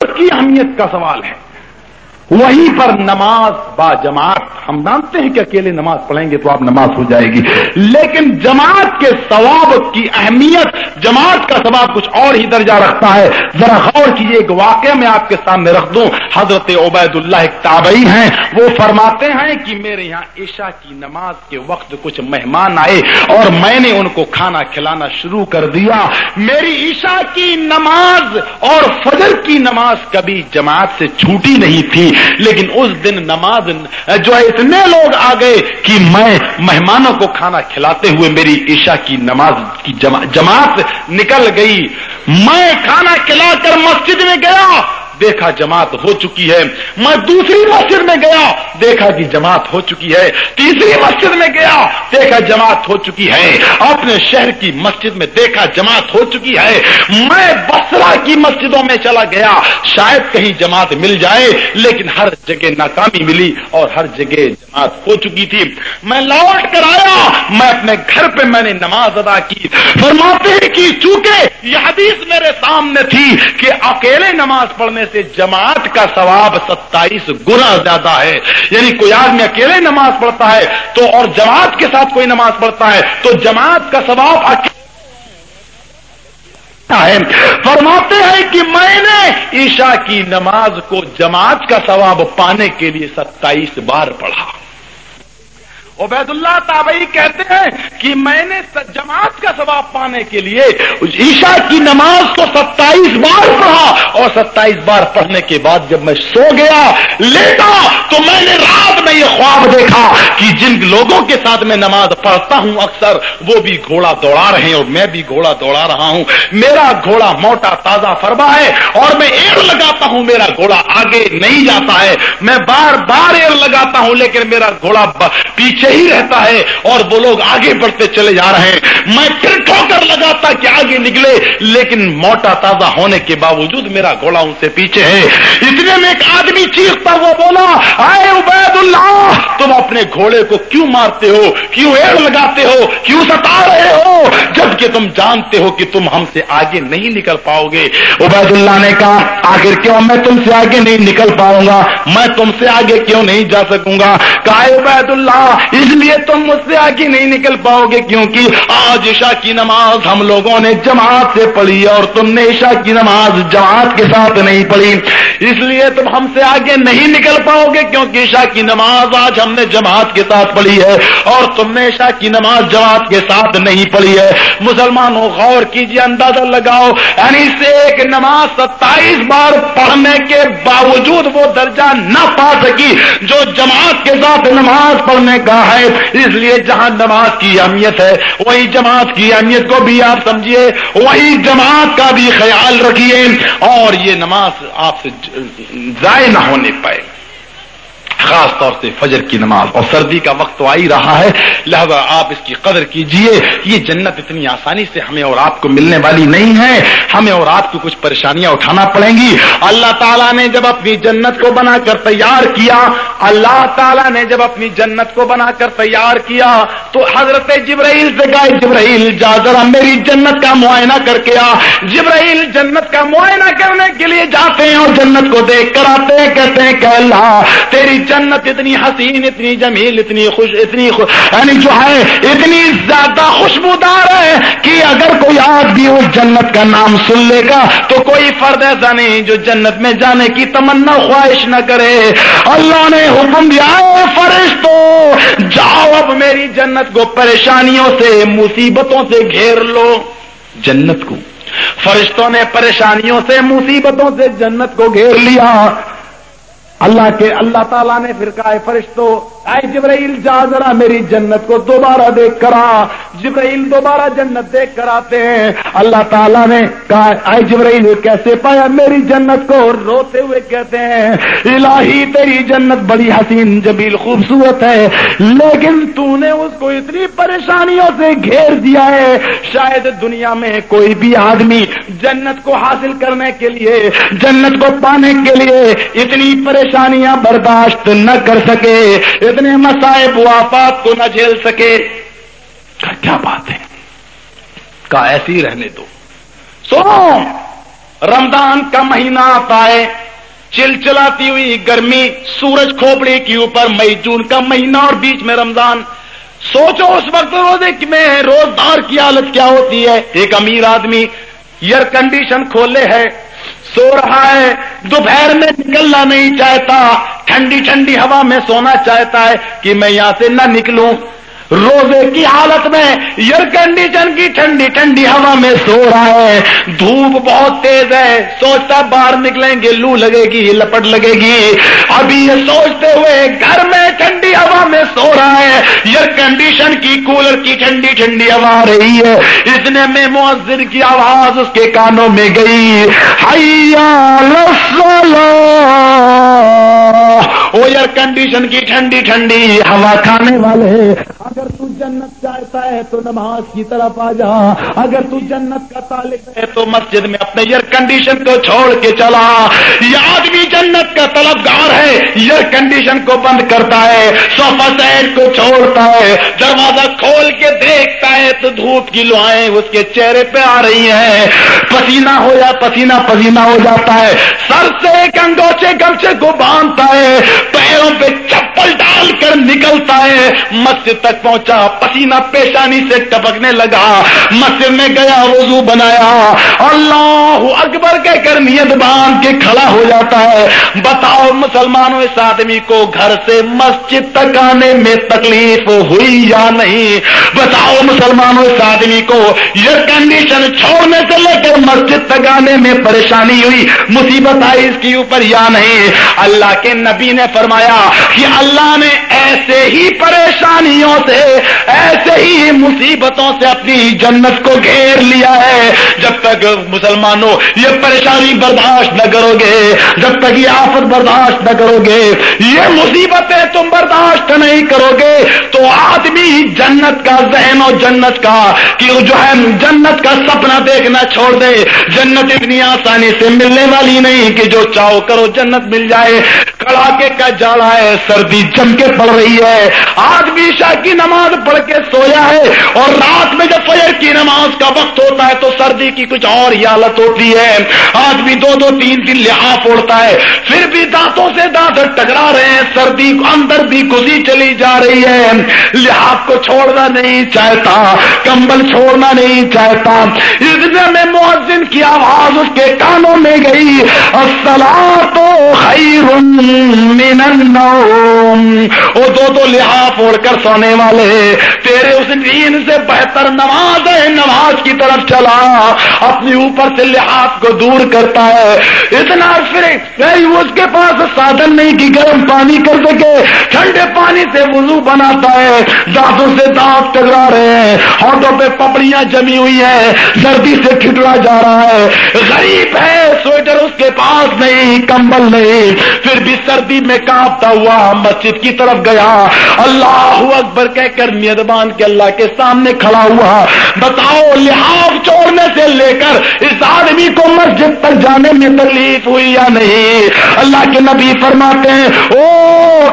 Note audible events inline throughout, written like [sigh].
کی اہمیت کا سوال ہے۔ وہیں پر نماز با جماعت، ہم جانتے ہیں کہ اکیلے نماز پڑھیں گے تو آپ نماز ہو جائے گی۔ لیکن جماعت کے ثواب کی اہمیت، جماعت کا ثواب کچھ اور ہی درجہ رکھتا ہے۔ ذرا غور کیجیے ایک واقعہ میں آپ کے سامنے رکھ دوں۔ حضرت عبید اللہ ایک تابعی ہیں۔ وہ فرماتے ہیں کہ میرے یہاں عشاء کی نماز کے وقت کچھ مہمان آئے اور میں نے ان کو کھانا کھلانا شروع کر دیا۔ میری عشاء کی نماز اور فجر کی نماز کبھی جماعت سے چھوٹی نہیں تھی۔ لیکن اس دن نماز جو ہے، اتنے لوگ آ گئے کہ میں مہمانوں کو کھانا کھلاتے ہوئے میری عشاء کی نماز کی جماعت نکل گئی۔ میں کھانا کھلا کر مسجد میں گیا۔ دیکھا جماعت ہو چکی ہے۔ میں دوسری مسجد میں گیا، دیکھا کہ جماعت ہو چکی ہے۔ تیسری مسجد میں گیا، دیکھا جماعت ہو چکی ہے۔ اپنے شہر کی مسجد میں دیکھا جماعت ہو چکی ہے۔ میں بسرا کی مسجدوں میں چلا گیا۔ شاید کہیں جماعت مل جائے، لیکن ہر جگہ ناکامی ملی اور ہر جگہ جماعت ہو چکی تھی۔ میں لوٹ کر آیا، میں اپنے گھر پہ میں نے نماز ادا کی۔ فرماتے ہیں کہ چونکہ یہ حدیث میرے سامنے تھی کہ اکیلے نماز پڑھنے سے جماعت کا ثواب ستائیس گنا زیادہ ہے۔ یعنی کوئی آدمی اکیلے نماز پڑھتا ہے تو اور جماعت کے ساتھ کوئی نماز پڑھتا ہے تو جماعت کا ثواب ہے۔ فرماتے ہیں کہ میں نے عشاء کی نماز کو جماعت کا ثواب پانے کے لیے ستائیس بار پڑھا۔ عبید اللہ تابعی کہتے ہیں کہ میں نے جماعت کا ثواب پانے کے لیے عشاء کی نماز کو ستائیس بار پڑھا اور ستائیس بار پڑھنے کے بعد جب میں سو گیا لیتا تو میں نے رات میں یہ خواب دیکھا کہ جن لوگوں کے ساتھ میں نماز پڑھتا ہوں اکثر، وہ بھی گھوڑا دوڑا رہے ہیں اور میں بھی گھوڑا دوڑا رہا ہوں۔ میرا گھوڑا موٹا تازہ فرما ہے اور میں ایئر لگاتا ہوں، میرا گھوڑا آگے نہیں جاتا ہے۔ میں بار بار ایئر لگاتا ہوں، لیکن میرا گھوڑا پیچھے ہی رہتا ہے اور وہ لوگ آگے بڑھتے چلے جا رہے ہیں۔ میں پھر ٹھوکر لگاتا کہ آگے نکلے، لیکن موٹا تازہ ہونے کے باوجود میرا گھوڑا ان سے پیچھے ہے۔ اتنے میں ایک آدمی چیختا ہوا بولا، آئے عبید اللہ تم اپنے گھوڑے کو کیوں مارتے ہو؟ کیوں ایڑ لگاتے ہو؟ کیوں ستا رہے ہو؟ جبکہ تم جانتے ہو کہ تم ہم سے آگے نہیں نکل پاؤ گے۔ عبید اللہ نے کہا، آخر کیوں میں تم سے آگے نہیں نکل پاؤں گا؟ میں تم سے آگے کیوں نہیں جا سکوں گا؟ کہا عبید اللہ اس لیے تم مجھ سے آگے نہیں نکل پاؤ گے کیونکہ آج عشاء کی نماز ہم لوگوں نے جماعت سے پڑھی اور تم نے عشاء کی نماز جماعت کے ساتھ نہیں پڑھی۔ اس لیے تم ہم سے آگے نہیں نکل پاؤ گے کیونکہ عشاء کی نماز آج ہم نے جماعت کے ساتھ پڑھی ہے اور تم نے عشاء کی نماز جماعت کے ساتھ نہیں پڑھی ہے۔ مسلمانوں، غور کیجیے اندازہ لگاؤ۔ یعنی سے ایک نماز ستائیس بار پڑھنے کے باوجود وہ درجہ نہ پا سکی جو جماعت کے ساتھ نماز پڑھنے کا ہے۔ اس لیے جہاں نماز کی اہمیت ہے، وہی جماعت کی اہمیت کو بھی آپ سمجھیے، وہی جماعت کا بھی خیال رکھیے اور یہ نماز آپ سے ضائع نہ ہونے پائے۔ خاص طور سے فجر کی نماز اور سردی کا وقت تو آ ہی رہا ہے۔ لہذا آپ اس کی قدر کیجیے۔ یہ جنت اتنی آسانی سے ہمیں اور آپ کو ملنے والی نہیں ہے۔ ہمیں اور آپ کو کچھ پریشانیاں اٹھانا پڑیں گی۔ اللہ تعالیٰ نے جب اپنی جنت کو بنا کر تیار کیا، اللہ تعالیٰ نے جب اپنی جنت کو بنا کر تیار کیا، تو حضرت جبرائیل سے گائے جبرائیل جا، ذرا میری جنت کا معائنہ کر کے آ۔ جبرائیل جنت کا معائنہ کرنے کے لیے جاتے ہیں اور جنت کو دیکھ کر آتے ہیں، کہتے ہیں، کہ اللہ، تیری جنت اتنی حسین، اتنی جمیل، اتنی خوش اتنی خوش یعنی جو ہے، اتنی زیادہ خوشبودار ہے کہ اگر کوئی آدمی اس جنت کا نام سن لے گا تو کوئی فرد ایسا نہیں جو جنت میں جانے کی تمنا خواہش نہ کرے۔ اللہ نے حکم دیا فرش تو جاؤ اب میری جنت کو پریشانیوں سے، مصیبتوں سے گھیر لو۔ جنت کو۔ فرشتوں نے پریشانیوں سے، مصیبتوں سے جنت کو گھیر لیا۔ اللہ کے اللہ تعالیٰ نے پھر کہا فرشتوں اے جبرائیل، جا ذرا میری جنت کو دوبارہ دیکھ کر جبرائیل، دوبارہ جنت دیکھ کر آتے ہیں۔ اللہ تعالیٰ نے کہا، اے جبرائیل کیسے پایا میری جنت کو؟ روتے ہوئے کہتے ہیں، الہی، تیری جنت بڑی حسین جبیل خوبصورت ہے۔ لیکن تو نے اس کو اتنی پریشانیوں سے گھیر دیا ہے۔ شاید دنیا میں کوئی بھی آدمی جنت کو حاصل کرنے کے لیے، جنت کو پانے کے لیے اتنی پریشانیاں برداشت نہ کر سکے۔ اتنے مسائب وافات کو نہ جھیل سکے۔ کیا بات ہے؟ کا ایسی رہنے دو۔ سو رمضان کا مہینہ آتا ہے۔ چل چلاتی ہوئی گرمی سورج کھوپڑے کے اوپر مئی جون کا مہینہ اور بیچ میں رمضان۔ سوچو اس وقت روزے میں روزدار کی حالت کیا ہوتی ہے؟ ایک امیر آدمی ایئر کنڈیشن کھولے ہے۔ سو رہا ہے۔ دوپہر میں نکلنا نہیں چاہتا۔ ٹھنڈی ٹھنڈی ہوا میں سونا چاہتا ہے کہ میں یہاں سے نہ نکلوں۔ روزے کی حالت میں ایئر کنڈیشن کی ٹھنڈی ٹھنڈی ہوا میں سو رہا ہے۔ دھوپ بہت تیز ہے۔ سوچتا باہر نکلیں گے، لو لگے گی، لپٹ لگے گی۔ ابھی یہ سوچتے ہوئے گھر میں ٹھنڈی ہوا میں سو رہا ہے۔ ایئر کنڈیشن کی، کولر کی ٹھنڈی ٹھنڈی ہوا آ رہی ہے۔ اس نے میں مؤذر کی آواز اس کے کانوں میں گئی۔ وہ ایئر کنڈیشن کی ٹھنڈی ٹھنڈی ہوا کھانے والے اگر تو جنت چاہتا ہے تو نماز کی طرف آ جا۔ اگر تو جنت کا طالب ہے تو مسجد میں اپنے ایئر کنڈیشن کو چھوڑ کے چلا۔ یہ آدمی جنت کا طلبگار ہے ایئر کنڈیشن کو بند کرتا ہے سوفا سیٹ کو چھوڑتا ہے، دروازہ کھول کے دیکھتا ہے تو دھوپ کی لوہائیں اس کے چہرے پہ آ رہی ہیں۔ پسینہ ہو جا پسینہ پسینہ ہو جاتا ہے۔ سر سے ایک انگوچے گمچے کو باندھتا ہے، پیروں پہ چپل ڈال کر نکلتا ہے۔ مسجد تک پہنچا پسینہ پیشانی سے ٹپکنے لگا، مسجد میں گیا، وضو بنایا۔ اللہ اکبر کے کر نیت باندھ کے کھڑا ہو جاتا ہے۔ بتاؤ مسلمانوں، اس آدمی کو گھر سے مسجد تک آنے میں تکلیف ہوئی یا نہیں؟ بتاؤ مسلمانوں، اس آدمی کو یہ کنڈیشن چھوڑنے سے لے کر مسجد تک آنے میں پریشانی ہوئی، مصیبت آئی اس کے اوپر یا نہیں؟ اللہ کے نبی نے فرمایا کہ اللہ نے ایسے ہی پریشانیوں سے ایسے ہی مصیبتوں سے اپنی جنت کو گھیر لیا ہے۔ جب تک مسلمانوں یہ پریشانی برداشت نہ کرو گے، جب تک یہ آفت برداشت نہ کرو گے، یہ مصیبتیں تم برداشت نہیں کرو گے، تو آدمی جنت کا ذہن و جنت کا کہ جو ہے، جنت کا سپنا دیکھنا چھوڑ دے۔ جنت اتنی آسانی سے ملنے والی نہیں کہ جو چاہو کرو جنت مل جائے۔ کڑاکے کا جاڑا ہے، سردی جم کے پڑ رہی ہے۔ آدمی شاہ کی نماز پڑھ کے سویا ہے اور رات میں جب فجر کی نماز کا وقت ہوتا ہے تو سردی کی کچھ اور ہی حالت ہوتی ہے۔ آدمی دو دو تین دن لحاظ اڑتا ہے۔ پھر بھی دانتوں سے دانت ٹکرا رہے ہیں۔ سردی اندر بھی گزی چلی جا رہی ہے۔ لحاظ کو چھوڑنا نہیں چاہتا۔ کمبل چھوڑنا نہیں چاہتا۔ اتنے میں مؤذن کی آواز اس کے کانوں میں گئی۔ تو خیر من النوم۔ وہ دو دو لحاظ اوڑھ کر سونے والے تیرے اس دین سے بہتر نماز ہے، نماز کی طرف چلا، اپنی اوپر سے لحاظ کو دور کرتا ہے۔ اتنا پھر اس کے پاس سادن نہیں کہ گرم پانی کر سکے، ٹھنڈے پانی سے وضو بناتا ہے۔ دانتوں سے دانت ٹکرا رہے ہیں ہاتھوں پہ پپڑیاں جمی ہوئی ہیں۔ سردی سے ٹھٹڑا جا رہا ہے۔ غریب ہے، سویٹر اس کے پاس نہیں، کمبل نہیں۔ پھر بھی سردی میں کانپتا ہوا مسجد کی طرف گیا۔ اللہ اکبر کہہ کر میدبان کے اللہ کے سامنے کھڑا ہوا۔ بتاؤ لحاظ چھوڑنے سے لے کر اس آدمی کو مسجد تک جانے میں تکلیف ہوئی یا نہیں؟ اللہ کے نبی فرماتے ہیں، او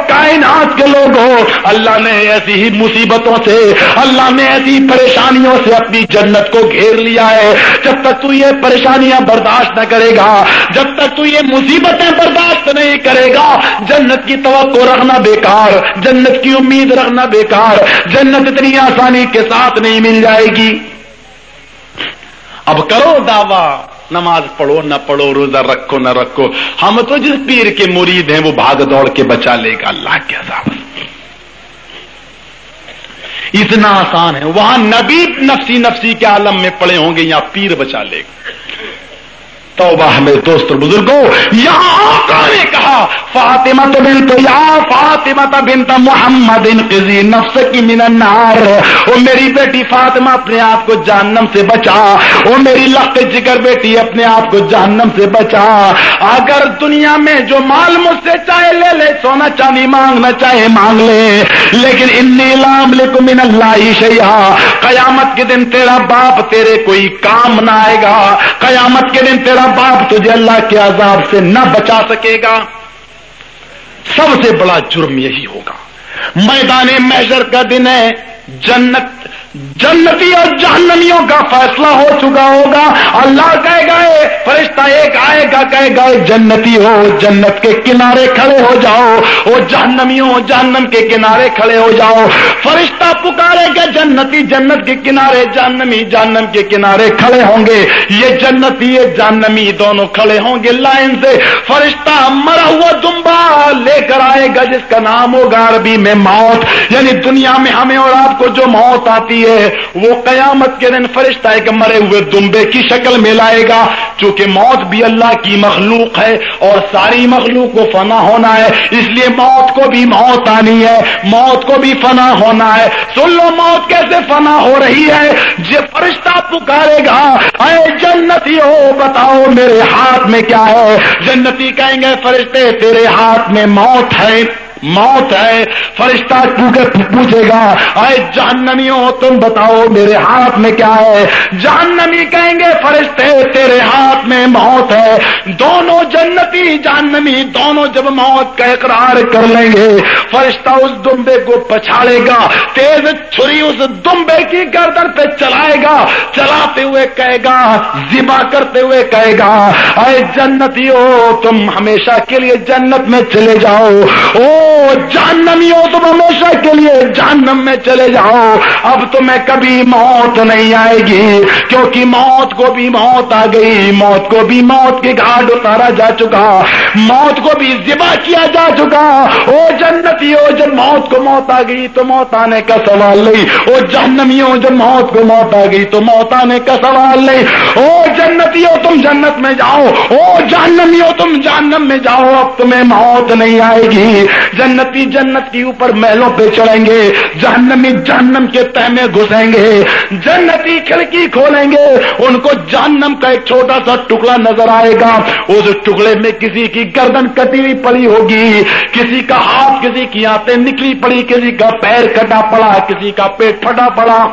کائنات کے لوگ ہو اللہ نے ایسی ہی مصیبتوں سے، اللہ نے ایسی پریشانیوں سے اپنی جنت کو گھیر لیا ہے۔ جب تک تو یہ پریشانیاں برداشت نہ کرے گا، جب تک تو یہ مصیبتیں برداشت نہیں کرے گا، جنت کی توقع رکھنا بیکار، جنت کی امید رکھنا بیکار۔ جنت اتنی آسانی کے ساتھ نہیں مل جائے گی۔ اب کرو دعوی، نماز پڑھو، نہ پڑھو، روزہ رکھو، نہ رکھو۔ ہم تو جس پیر کے مرید ہیں، وہ بھاگ دوڑ کے بچا لے گا۔ اللہ کے عذاب۔ اتنا آسان ہے۔ وہاں نبی نفسی نفسی کے عالم میں پڑے ہوں گے یا پیر بچا لے گا۔ توبہ ہمیں دوست بزرگوں، یہاں آقا نے کہا، فاطمہ تو بن یا فاطمہ بن تو محمد انقذی نفس کی من النار۔ او میری بیٹی فاطمہ اپنے آپ کو جہنم سے بچا۔ او میری لخت جگر بیٹی اپنے آپ کو جہنم سے بچا۔ اگر دنیا میں جو مال مجھ سے چاہے لے لے، سونا چاندی مانگنا چاہے مانگ لے۔ لیکن ان لام لکھ من اللہ شیا قیامت کے دن تیرا باپ تیرے کوئی کام نہ آئے گا۔ قیامت کے دن تیرا باپ تجھے اللہ کے عذاب سے نہ بچا سکے گا۔ سب سے بڑا جرم یہی ہوگا۔ میدان محضر کا دن ہے، جنت جنتی اور جہنمیوں کا فیصلہ ہو چکا ہوگا۔ اللہ کہے گئے فرشتہ، ایک آئے گا، کہے گا جنتی ہو، جنت کے کنارے کھڑے ہو جاؤ۔ وہ جہنمیوں، جہنم کے کنارے کھڑے ہو جاؤ۔ فرشتہ پکارے گا، جنتی جنت کے کنارے، جہنمی، جہنم کے کنارے کھڑے ہوں گے۔ یہ جنتی، یہ جہنمی دونوں کھڑے ہوں گے لائن سے۔ فرشتہ مرا ہوا دمبا لے کر آئے گا، جس کا نام ہوگا عربی میں موت۔ یعنی دنیا میں ہمیں اور آپ کو جو موت آتی ہے وہ قیامت کے دن فرشتہ ایک مرے ہوئے دمبے کی شکل میں لائے گا، چونکہ موت بھی اللہ کی مخلوق ہے اور ساری مخلوق کو فنا ہونا ہے، اس لیے موت کو بھی موت آنی ہے، موت کو بھی فنا ہونا ہے۔ سن لو موت کیسے فنا ہو رہی ہے یہ فرشتہ پکارے گا، اے جنتی ہو، بتاؤ میرے ہاتھ میں کیا ہے۔ جنتی کہیں گے، فرشتے تیرے ہاتھ میں موت ہے۔ موت ہے۔ فرشتہ پوچھے گا، اے جہنمی ہو تم بتاؤ میرے ہاتھ میں کیا ہے؟ جہنمی کہیں گے، فرشتے تیرے ہاتھ میں موت ہے۔ دونوں جنتی جہنمی، دونوں جب موت کا اقرار کر لیں گے۔ فرشتہ اس دمبے کو پچھاڑے گا، تیز چھری اس دمبے کی گردن پہ چلائے گا۔ چلاتے ہوئے کہے گا زبا کرتے ہوئے کہے گا، اے جنتی ہو تم ہمیشہ کے لیے جنت میں چلے جاؤ۔ او جہنمی ہو تم ہمیشہ کے لیے جہنم میں چلے جاؤ۔ اب تمہیں کبھی موت نہیں آئے گی، کیونکہ موت کو بھی موت آ گئی۔ موت کو بھی موت کے گھاٹ اتارا جا چکا۔ موت کو بھی ذبح کیا جا چکا۔ او جنتی ہو جب موت کو موت آ گئی تو موت آنے کا سوال نہیں۔ او جہنمی ہو جب موت کو موت آ گئی تو موت آنے کا سوال نہیں۔ او جنتی ہو تم جنت میں جاؤ۔ او جہنمی ہو تم جہنم میں جاؤ۔ اب تمہیں موت نہیں آئے گی۔ جنتی جنت کے اوپر محلوں پہ چڑھیں گے، جہنمی جہنم کے تہ میں گھسیں گے، جنتی کھڑکی کھولیں گے، ان کو جہنم کا ایک چھوٹا سا ٹکڑا نظر آئے گا۔ اس ٹکڑے میں کسی کی گردن کٹی ہوئی پڑی ہوگی، کسی کا ہاتھ، کسی کی آتے نکلی پڑی، کسی کا پیر کٹا پڑا، کسی کا پیٹ پھٹا پڑا۔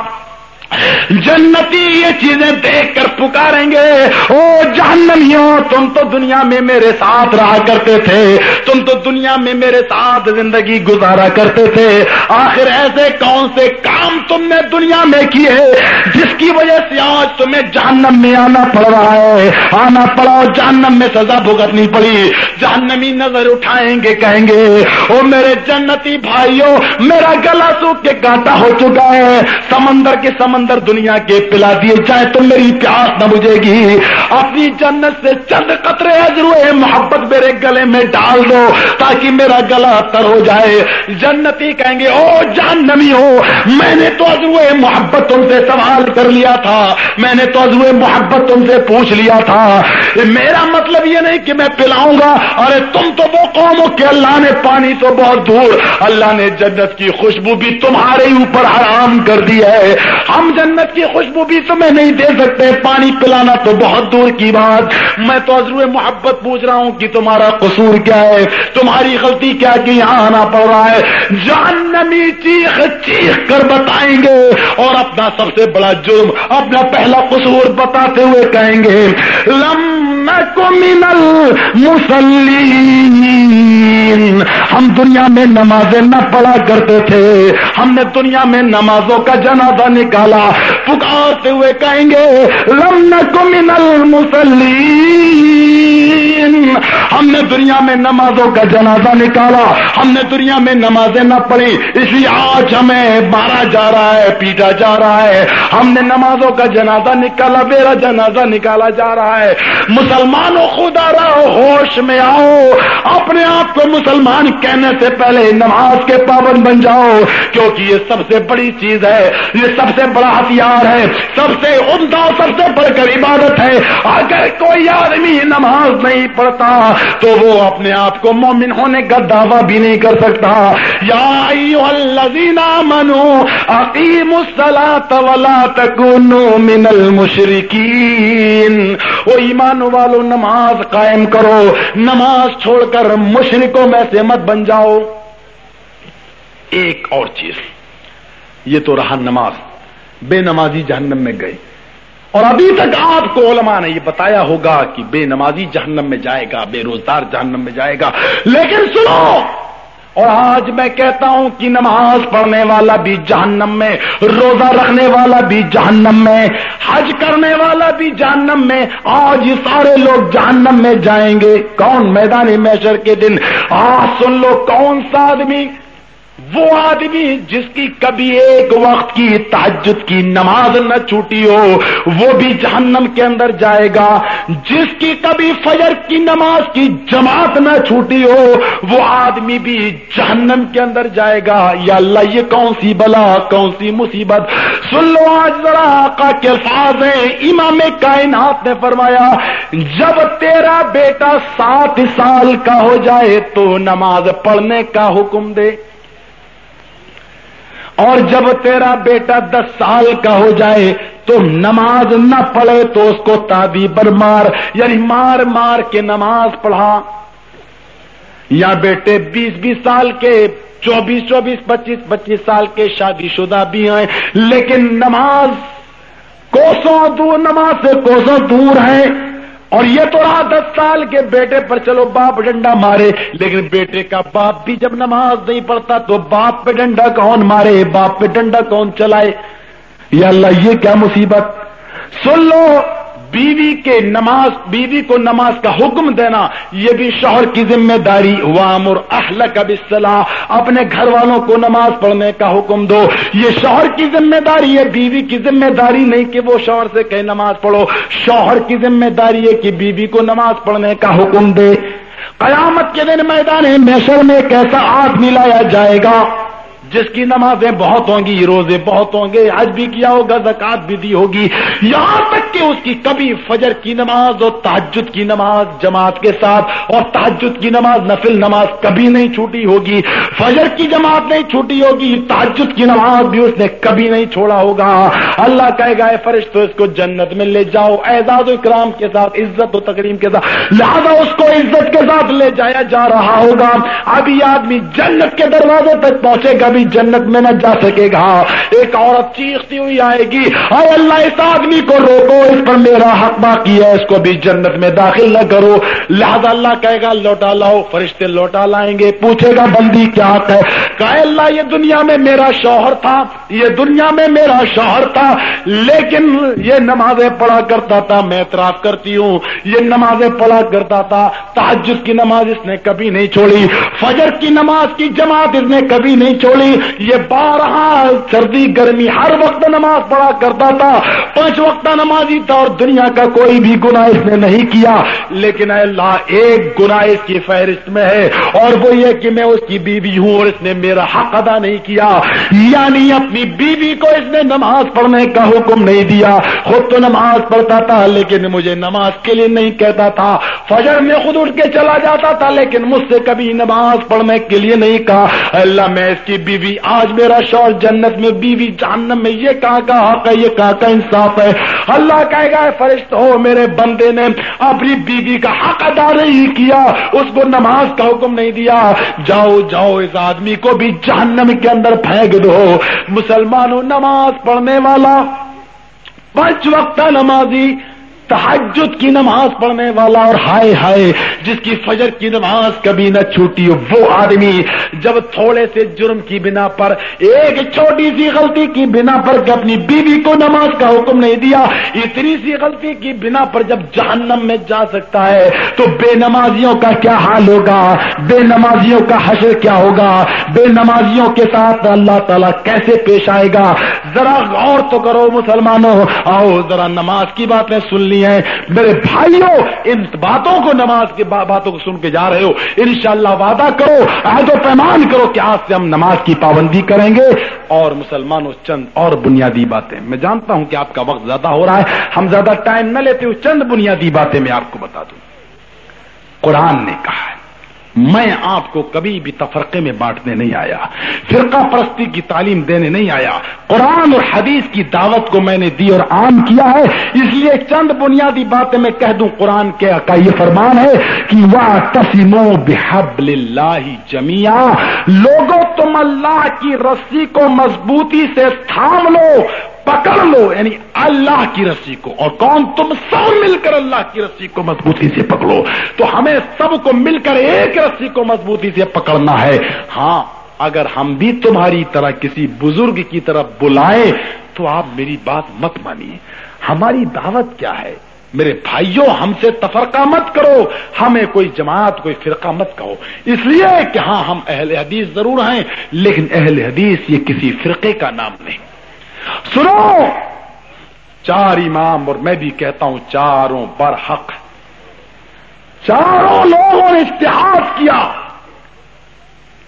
جنتی یہ چیزیں دیکھ کر پکاریں گے۔ او جہنمیوں، تم تو دنیا میں میرے ساتھ رہا کرتے تھے۔ تم تو دنیا میں میرے ساتھ زندگی گزارا کرتے تھے۔ آخر ایسے کون سے کام تم نے دنیا میں کیے؟ جس کی وجہ سے آج تمہیں جہنم میں آنا پڑ رہا ہے۔ آنا پڑا جہنم میں سزا بھگتنی پڑی۔ جہنمی نظر اٹھائیں گے، کہیں گے، او میرے جنتی بھائیوں، میرا گلا سوکھ کے کاٹا ہو چکا ہے۔ سمندر کے سمندر اندر دنیا کے پلا دیے جائے تو میری پیاس نہ بجے گی۔ اپنی جنت سے چند قطرے ازروئے محبت میرے گلے میں ڈال دو تاکہ میرا گلا تر ہو جائے۔ جنتی کہیں گے، او جان نمی ہو، میں نے تو ازروئے محبت تم سے سوال کر لیا تھا۔ میں نے تو ازروئے محبت تم سے پوچھ لیا تھا۔ میرا مطلب یہ نہیں کہ میں پلاؤں گا۔ ارے تم تو وہ قوم ہو کہ اللہ نے پانی تو بہت دور، اللہ نے جنت کی خوشبو بھی تمہارے اوپر حرام کر دی ہے۔ ہم جنت کی خوشبو بھی تمہیں نہیں دے سکتے۔ پانی پلانا تو بہت دور کی بات۔ میں تو عزرو محبت پوچھ رہا ہوں کہ تمہارا قصور کیا ہے؟ تمہاری غلطی کیا کہ یہاں آنا پڑ رہا ہے؟ جہنمی چیخ چیخ کر بتائیں گے اور اپنا سب سے بڑا جرم، اپنا پہلا قصور بتاتے ہوئے کہیں گے، لم من المسلین ہم دنیا میں نمازیں نہ پڑھا کرتے تھے۔ ہم نے دنیا میں نمازوں کا جنازہ نکالا۔ پکارتے ہوئے کہیں گے، لم من المسلین ہم نے دنیا میں نمازوں کا جنازہ نکالا، ہم نے دنیا میں نمازیں نہ پڑھی اس لیے آج ہمیں مارا جا رہا ہے، پیٹا جا رہا ہے۔ ہم نے نمازوں کا جنازہ نکالا، میرا جنازہ نکالا جا رہا ہے۔ مسلمانوں خدا رہو ہوش میں آؤ۔ اپنے آپ کو مسلمان کہنے سے پہلے نماز کے پابند بن جاؤ، کیونکہ یہ سب سے بڑی چیز ہے، یہ سب سے بڑا ہتھیار ہے، سب سے عمدہ سب سے بڑھ کر عبادت ہے۔ اگر کوئی آدمی نماز نہیں پڑھتا تو وہ اپنے آپ کو مومن ہونے کا دعویٰ بھی نہیں کر سکتا۔ یا منو عقیم ولا تکونوا من المشرکین۔ وہ ایمان والو، نماز قائم کرو۔ نماز چھوڑ کر مشرکوں میں سے مت بن جاؤ۔ ایک اور چیز، یہ تو رہا نماز۔ بے نمازی جہنم میں گئے۔ اور ابھی تک آپ کو علماء نے یہ بتایا ہوگا کہ بے نمازی جہنم میں جائے گا، بے روزدار جہنم میں جائے گا۔ لیکن سنو! اور آج میں کہتا ہوں کہ نماز پڑھنے والا بھی جہنم میں، روزہ رکھنے والا بھی جہنم میں، حج کرنے والا بھی جہنم میں، آج یہ سارے لوگ جہنم میں جائیں گے۔ کون میدانی میشر کے دن؟ آج سن لو کون سا آدمی وہ آدمی جس کی کبھی ایک وقت کی تحجد کی نماز نہ چھوٹی ہو، وہ بھی جہنم کے اندر جائے گا۔ جس کی کبھی فجر کی نماز کی جماعت نہ چھوٹی ہو، وہ آدمی بھی جہنم کے اندر جائے گا۔ یا اللہ، یہ کون سی بلا، کون سی مصیبت؟ سن لو آج ذرا آقا کے الفاظ ہیں۔ امام کائنات نے فرمایا، جب تیرا بیٹا سات سال کا ہو جائے تو نماز پڑھنے کا حکم دے۔ اور جب تیرا بیٹا دس سال کا ہو جائے تو نماز نہ پڑھے تو اس کو تادی بر مار یعنی مار مار کے نماز پڑھا۔ یا بیٹے، بیس بیس سال کے، چوبیس چوبیس، پچیس پچیس سال کے شادی شدہ بھی ہیں، لیکن نماز کوسوں دور نماز سے کوسوں دور ہے اور یہ تو رہا دس سال کے بیٹے پر چلو باپ ڈنڈا مارے، لیکن بیٹے کا باپ بھی جب نماز نہیں پڑھتا تو باپ پہ ڈنڈا کون مارے؟ باپ پہ ڈنڈا کون چلائے؟ یا اللہ یہ کیا مصیبت؟ سن لو بیوی کے نماز بیوی کو نماز کا حکم دینا، یہ بھی شوہر کی ذمہ داری۔ وامر اہل کا اپنے گھر والوں کو نماز پڑھنے کا حکم دو۔ یہ شوہر کی ذمہ داری ہے، بیوی کی ذمہ داری نہیں کہ وہ شوہر سے کہیں نماز پڑھو۔ شوہر کی ذمہ داری ہے کہ بیوی کو نماز پڑھنے کا حکم دے۔ قیامت کے دن میدان میسر میں ایک ایسا آدمی لایا جائے گا؟ جس کی نمازیں بہت ہوں گی، روزے بہت ہوں گے، حج بھی کیا ہوگا زکات بھی دی ہوگی۔ یہاں تک کہ اس کی کبھی فجر کی نماز اور تحجد کی نماز جماعت کے ساتھ، اور تحجد کی نماز، نفل نماز کبھی نہیں چھوٹی ہوگی۔ فجر کی جماعت نہیں چھوٹی ہوگی تحجد کی نماز بھی اس نے کبھی نہیں چھوڑا ہوگا۔ اللہ کہے گا فرش تو اس کو جنت میں لے جاؤ اعزاز و اکرام کے ساتھ، عزت و تقریم کے ساتھ، لہذا اس کو عزت کے ساتھ لے جایا جا رہا ہوگا۔ ابھی آدمی جنت کے دروازے تک پہنچے گا بھی جنت میں نہ جا سکے گا۔ ایک عورت چیختی ہوئی آئے گی اے اللہ، اس آدمی کو روکو، اس پر میرا حق باقی ہے، اس کو بھی جنت میں داخل نہ کرو۔ لہذا اللہ کہے گا، لوٹا لاؤ، فرشتے لوٹا لائیں گے۔ پوچھے گا، بندی کیا ہے؟ کہ اللہ، یہ دنیا میں میرا شوہر تھا، یہ دنیا میں میرا شوہر تھا، لیکن یہ نمازیں پڑھا کرتا تھا، میں اعتراف کرتی ہوں، یہ نمازیں پڑھا کرتا تھا، تحجد کی نماز اس نے کبھی نہیں چھوڑی، فجر کی نماز کی جماعت اس نے کبھی نہیں چھوڑی یہ بارہ سردی گرمی ہر وقت نماز پڑھا کرتا تھا۔ پانچ وقت نمازی تھا اور دنیا کا کوئی بھی گنا اس نے نہیں کیا۔ لیکن اللہ، ایک گنا اس کی فہرست میں ہے اور وہ یہ کہ میں اس کی بیوی ہوں اور اس نے میرا حق ادا نہیں کیا۔ یعنی اپنی بیوی کو اس نے نماز پڑھنے کا حکم نہیں دیا۔ خود تو نماز پڑھتا تھا، لیکن مجھے نماز کے لیے نہیں کہتا تھا۔ فجر میں خود اٹھ کے چلا جاتا تھا، لیکن مجھ سے کبھی نماز پڑھنے کے لیے نہیں کہا۔ اللہ، میں اس کی بیوی آج میرا شور جنت میں، بیوی جہنم میں، یہ کہاں کا حق ہے، یہ کہاں کا انصاف ہے؟ اللہ کہے گا فرشت ہو میرے بندے نے اپنی بیوی کا حق ادا نہیں کیا، اس کو نماز کا حکم نہیں دیا۔ جاؤ جاؤ، اس آدمی کو بھی جہنم کے اندر پھینک دو۔ مسلمانوں، نماز پڑھنے والا، پانچ وقت نمازی تحجد کی نماز پڑھنے والا اور ہائے ہائے، جس کی فجر کی نماز کبھی نہ چھوٹی ہو وہ آدمی جب تھوڑے سے جرم کی بنا پر، ایک چھوٹی سی غلطی کی بنا پر اپنی بیوی کو نماز کا حکم نہیں دیا، اتنی سی غلطی کی بنا پر جب جہنم میں جا سکتا ہے، تو بے نمازیوں کا کیا حال ہوگا؟ بے نمازیوں کا حشر کیا ہوگا؟ بے نمازیوں کے ساتھ اللہ تعالیٰ کیسے پیش آئے گا؟ ذرا غور تو کرو مسلمانوں، آؤ ذرا نماز کی باتیں سن لی ہیں۔ میرے بھائیوں، ان باتوں کو نماز کی باتوں کو سن کے جا رہے ہو۔ انشاءاللہ وعدہ کرو، عہد و پیمان کرو کہ آج سے ہم نماز کی پابندی کریں گے۔ اور مسلمانوں، چند اور بنیادی باتیں۔ میں جانتا ہوں کہ آپ کا وقت زیادہ ہو رہا ہے۔ ہم زیادہ ٹائم نہ لیتے ہوئے چند بنیادی باتیں میں آپ کو بتا دوں۔ قرآن نے کہا ہے میں آپ کو کبھی بھی تفرقے میں بانٹنے نہیں آیا۔ فرقہ پرستی کی تعلیم دینے نہیں آیا۔ قرآن اور حدیث کی دعوت کو میں نے دی اور عام کیا ہے۔ اس لیے چند بنیادی باتیں میں کہہ دوں۔ قرآن کے کا یہ فرمان ہے کہ وہ تسیمو بحب اللہ جمیا لوگوں تم اللہ کی رسی کو مضبوطی سے تھام لو۔ پکڑ لو یعنی اللہ کی رسی کو، اور کون تم سب مل کر اللہ کی رسی کو مضبوطی سے پکڑو۔ تو ہمیں سب کو مل کر ایک رسی کو مضبوطی سے پکڑنا ہے۔ ہاں اگر ہم بھی تمہاری طرح کسی بزرگ کی طرف بلائیں، تو آپ میری بات مت مانیے۔ ہماری دعوت کیا ہے؟ میرے بھائیوں، ہم سے تفرقہ مت کرو۔ ہمیں کوئی جماعت، کوئی فرقہ مت کہو۔ اس لیے کہ ہاں ہم اہل حدیث ضرور ہیں، لیکن اہل حدیث یہ کسی فرقے کا نام نہیں۔ سنو! چار امام اور میں بھی کہتا ہوں چاروں پر حق چاروں لوگوں نے اشتہار کیا.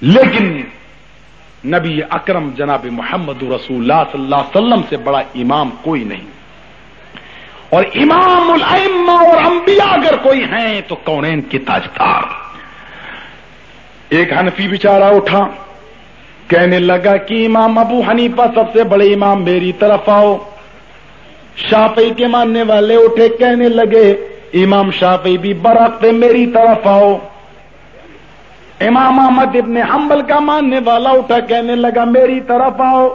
لیکن نبی اکرم جناب محمد رسول اللہ صلی اللہ علیہ وسلم سے بڑا امام کوئی نہیں. اور امام الائمہ اور انبیاء اگر کوئی ہیں تو کونین کی تاجدار. ایک حنفی بچارہ اٹھا. کہنے لگا کہ امام ابو حنیفہ سب سے بڑے امام میری طرف آؤ۔ شافئی کے ماننے والے اٹھے کہنے لگے، امام شافئی بھی برق میری طرف آؤ۔ امام احمد ابن حنبل کا ماننے والا اٹھا کہنے لگا، میری طرف آؤ۔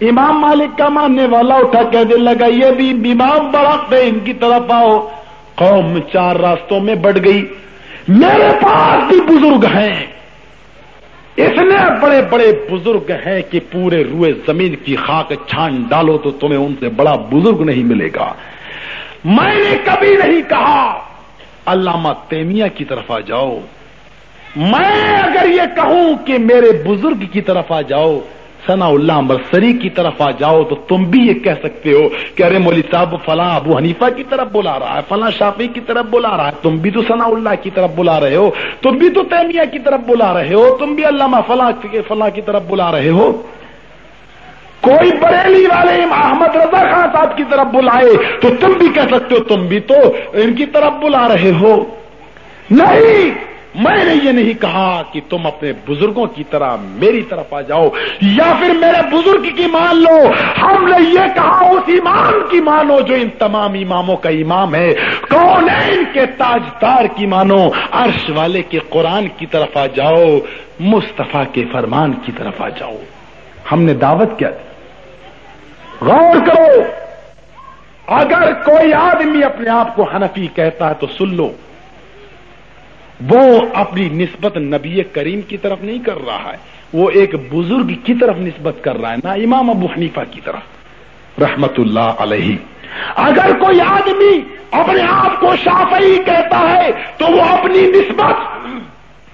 امام مالک کا ماننے والا اٹھا کہنے لگا، یہ بھی امام بڑا ان کی طرف آؤ۔ قوم چار راستوں میں بڑھ گئی۔ میرے پاس بھی بزرگ ہیں۔ اتنے بڑے بڑے بزرگ ہیں کہ پورے روئے زمین کی خاک چھان ڈالو تو تمہیں ان سے بڑا بزرگ نہیں ملے گا۔ میں نے کبھی نہیں کہا، علامہ تیمیہ کی طرف آ جاؤ۔ میں اگر یہ کہوں کہ میرے بزرگ کی طرف آ جاؤ ثنا اللہ مرسری کی طرف آ جاؤ تو تم بھی یہ کہہ سکتے ہو کہ ارے مولوی صاحب، فلاں ابو حنیفہ کی طرف بلا رہا ہے، فلاں شافی کی طرف بلا رہا ہے۔ تم بھی تو ثنا اللہ کی طرف بلا رہے ہو، تم بھی تو تیمیہ کی طرف بلا رہے ہو، تم بھی علامہ فلاں فلاں کی طرف بلا رہے ہو۔ کوئی بریلی والے احمد رضا خان صاحب کی طرف بلائے تو تم بھی کہہ سکتے ہو تم بھی تو ان کی طرف بلا رہے ہو۔ نہیں! میں نے یہ نہیں کہا کہ تم اپنے بزرگوں کی طرح میری طرف آ جاؤ یا پھر میرے بزرگ کی مان لو۔ ہم نے یہ کہا، اس امام کی مانو جو ان تمام اماموں کا امام ہے۔ کون ہے ان کے تاجدار کی مانو؟ عرش والے کے قرآن کی طرف آ جاؤ، مصطفیٰ کے فرمان کی طرف آ جاؤ۔ ہم نے دعوت کیا دی۔ غور کرو، اگر کوئی آدمی اپنے آپ کو حنفی کہتا ہے تو سن لو۔ وہ اپنی نسبت نبی کریم کی طرف نہیں کر رہا ہے۔ وہ ایک بزرگ کی طرف نسبت کر رہا ہے، نہ امام ابو حنیفہ کی طرف۔ رحمت اللہ علیہ۔ اگر کوئی آدمی اپنے آپ کو شافعی کہتا ہے، تو وہ اپنی نسبت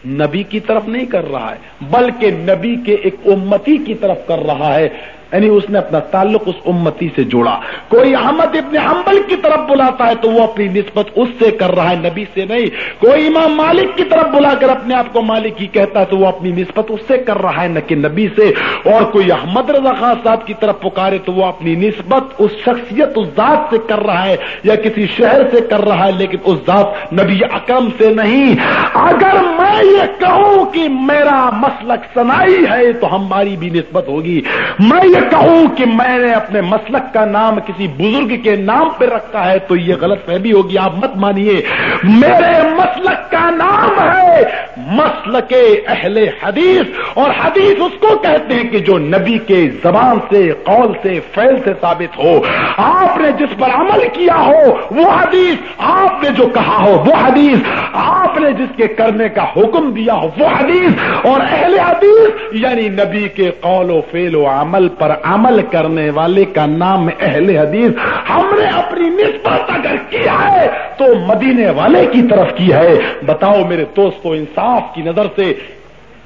نبی کی طرف نہیں کر رہا ہے، بلکہ نبی کے ایک امتی کی طرف کر رہا ہے۔ یعنی اس نے اپنا تعلق اس امتی سے جوڑا۔ کوئی احمد ابن حنبل کی طرف بلاتا ہے تو وہ اپنی نسبت اس سے کر رہا ہے، نبی سے نہیں۔ کوئی امام مالک کی طرف بلا کر اپنے آپ کو مالک ہی کہتا ہے تو وہ اپنی نسبت اس سے کر رہا ہے، نہ کہ نبی سے۔ اور کوئی احمد رضا خان صاحب کی طرف پکارے تو وہ اپنی نسبت اس شخصیت، اس ذات سے کر رہا ہے یا کسی شہر سے کر رہا ہے، لیکن اس ذات نبی اکرم سے نہیں۔ اگر میں یہ کہوں کہ میرا مسلک سنائی ہے تو ہماری بھی نسبت ہوگی۔ میں یہ کہوں کہ میں نے اپنے مسلک کا نام کسی بزرگ کے نام پہ رکھا ہے تو یہ غلط فہمی ہوگی، آپ مت مانیے۔ میرے مسلک کا نام ہے مسلک اہل حدیث، اور حدیث اس کو کہتے ہیں کہ جو نبی کے زبان سے، قول سے فیل سے ثابت ہو۔ آپ نے جس پر عمل کیا ہو، وہ حدیث آپ نے جو کہا ہو، وہ حدیث۔ آپ نے جس کے کرنے کا حکم دیا ہو، وہ حدیث۔ اور اہل حدیث یعنی نبی کے قول و فیل و عمل پر عمل کرنے والے کا نام اہل حدیث ہم نے اپنی نسبت اگر کیا ہے تو مدینے والے کی طرف کی ہے۔ بتاؤ میرے دوستو انصاف کی نظر سے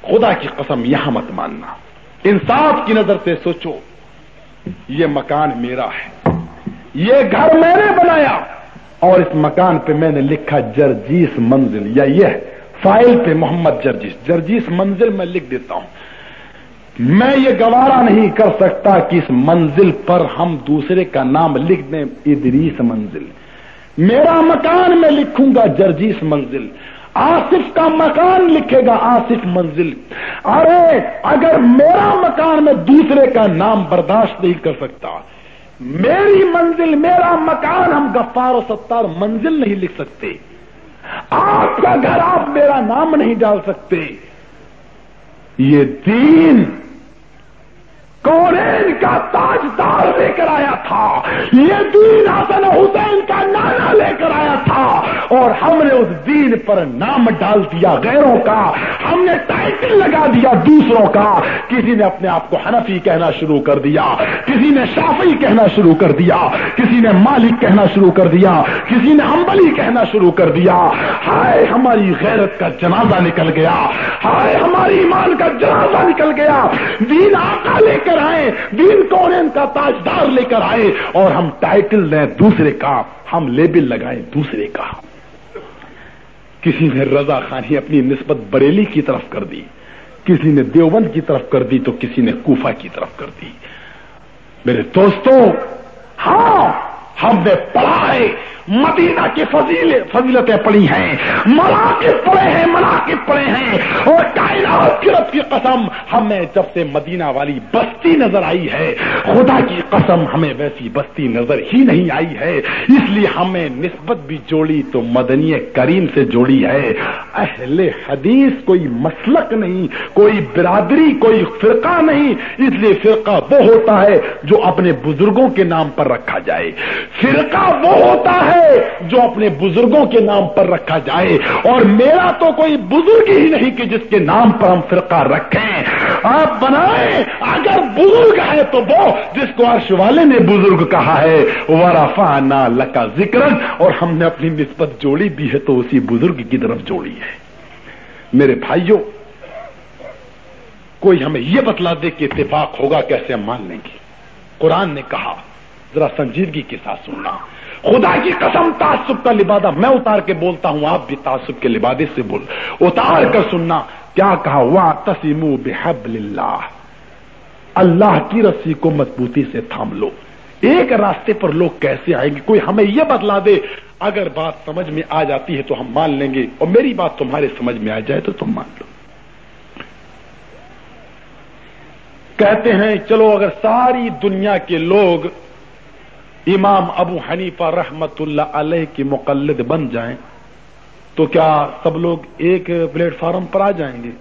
خدا کی قسم یہاں مت ماننا۔ انصاف کی نظر سے سوچو، یہ مکان میرا ہے۔ یہ گھر میں نے بنایا اور اس مکان پہ میں نے لکھا جرجیس منزل، یا یہ فائل پہ محمد جرجیس۔ جرجیس منزل میں لکھ دیتا ہوں۔ میں یہ گوارا نہیں کر سکتا کہ اس منزل پر ہم دوسرے کا نام لکھ دیں، ادریس منزل۔ میرا مکان میں لکھوں گا جرجیس منزل۔ آصف کا مکان لکھے گا آصف منزل۔ ارے، اگر میرا مکان میں دوسرے کا نام برداشت نہیں کر سکتا، میری منزل، میرا مکان ہم گفار و ستار منزل نہیں لکھ سکتے۔ آپ کا گھر آپ میرا نام نہیں ڈال سکتے۔ یہ دین کونین کا تاجدار لے کر آیا تھا یہ دین حسن حسین کا نانا لے کر آیا تھا، اور ہم نے اس دین پر نام ڈال دیا غیروں کا، ہم نے ٹائٹل لگا دیا دوسروں کا، کسی نے اپنے آپ کو حنفی کہنا شروع کر دیا، کسی نے شافی کہنا شروع کر دیا، کسی نے مالک کہنا شروع کر دیا، کسی نے امبلی کہنا شروع کر دیا۔ ہائے، ہماری غیرت کا جنازہ نکل گیا۔ ہائے، ہماری ایمان کا جنازہ نکل گیا۔ دین آقا لے کر آئے، دین کون ان کا تاجدار لے کر آئے، اور ہم ٹائٹل دیں دوسرے کا، ہم لیبل لگائیں دوسرے کا۔ کسی نے رضا خانی اپنی نسبت بریلی کی طرف کر دی، کسی نے دیوبند کی طرف کر دی تو کسی نے کوفہ کی طرف کر دی۔ میرے دوستوں ہاں ہم نے پڑھا ہے۔ مدینہ کی فضیل فضیلتیں پڑی ہیں، مراکب پڑے ہیں مراکب پڑے ہیں، اور کائنات کی رب کی قسم ہمیں جب سے مدینہ والی بستی نظر آئی ہے، خدا کی قسم ہمیں ویسی بستی نظر ہی نہیں آئی ہے، اس لیے ہمیں نسبت بھی جوڑی تو مدنی کریم سے جوڑی ہے۔ اہل حدیث کوئی مسلک نہیں، کوئی برادری، کوئی فرقہ نہیں، اس لیے فرقہ وہ ہوتا ہے جو اپنے بزرگوں کے نام پر رکھا جائے۔ فرقہ وہ ہوتا ہے جو اپنے بزرگوں کے نام پر رکھا جائے اور میرا تو کوئی بزرگ ہی نہیں کہ جس کے نام پر ہم فرقہ رکھیں۔ آپ بنائیں۔ اگر بزرگ ہے تو وہ جس کو عرش والے نے بزرگ کہا ہے۔ ورفا نا لکا ذکر اور ہم نے اپنی نسبت جوڑی بھی ہے تو اسی بزرگ کی طرف جوڑی ہے۔ میرے بھائیوں، کوئی ہمیں یہ بتلا دے کہ اتفاق ہوگا کیسے ہم مان لیں گے؟ قرآن نے کہا، ذرا سنجیدگی کے ساتھ سننا۔ خدا کی قسم تعصب کا لبادہ میں اتار کے بولتا ہوں، آپ بھی تعصب کے لبادے سے بول۔ اتار کر سننا، کیا کہا؟ وا تسیم بحبل اللہ۔ اللہ کی رسی کو مضبوطی سے تھام لو۔ ایک راستے پر لوگ کیسے آئیں گے؟ کوئی ہمیں یہ بتلا دے، اگر بات سمجھ میں آ جاتی ہے تو ہم مان لیں گے، اور میری بات تمہارے سمجھ میں آ جائے تو تم مان لو۔ کہتے ہیں، چلو اگر ساری دنیا کے لوگ امام ابو حنیفہ رحمت اللہ علیہ کی مقلد بن جائیں تو کیا سب لوگ ایک پلیٹ فارم پر آ جائیں گے؟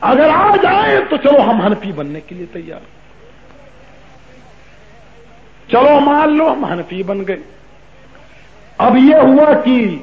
اگر آ جائیں تو چلو ہم حنفی بننے کے لیے تیار چلو مان لو ہم حنفی بن گئے۔ اب یہ ہوا کہ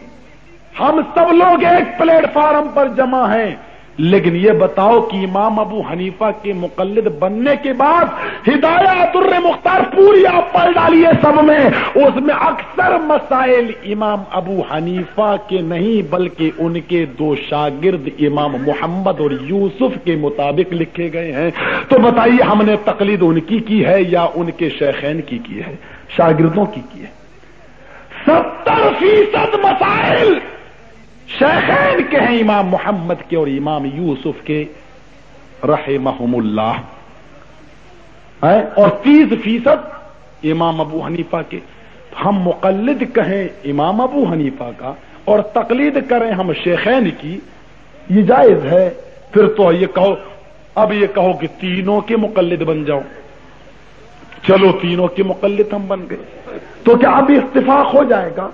ہم سب لوگ ایک پلیٹ فارم پر جمع ہیں۔ لیکن یہ بتاؤ کہ امام ابو حنیفہ کے مقلد بننے کے بعد ہدایات الر مختار پوری آپ پڑھ ڈالیے سب میں۔ اس میں اکثر مسائل امام ابو حنیفہ کے نہیں، بلکہ ان کے دو شاگرد امام محمد اور یوسف کے مطابق لکھے گئے ہیں۔ تو بتائیے ہم نے تقلید ان کی کی ہے یا ان کے شیخین کی کی ہے؟ شاگردوں کی کی ہے۔ ستر فیصد مسائل شیخین کے ہیں امام محمد کے اور امام یوسف کے رحمہم اللہ۔ اور تیس فیصد امام ابو حنیفہ کے۔ ہم مقلد کہیں امام ابو حنیفہ کا اور تقلید کریں ہم شیخین کی۔ یہ جائز ہے۔ پھر تو یہ کہو۔ اب یہ کہو کہ تینوں کے مقلد بن جاؤ۔ چلو تینوں کے مقلد ہم بن گئے۔ تو کیا اب اتفاق ہو جائے گا؟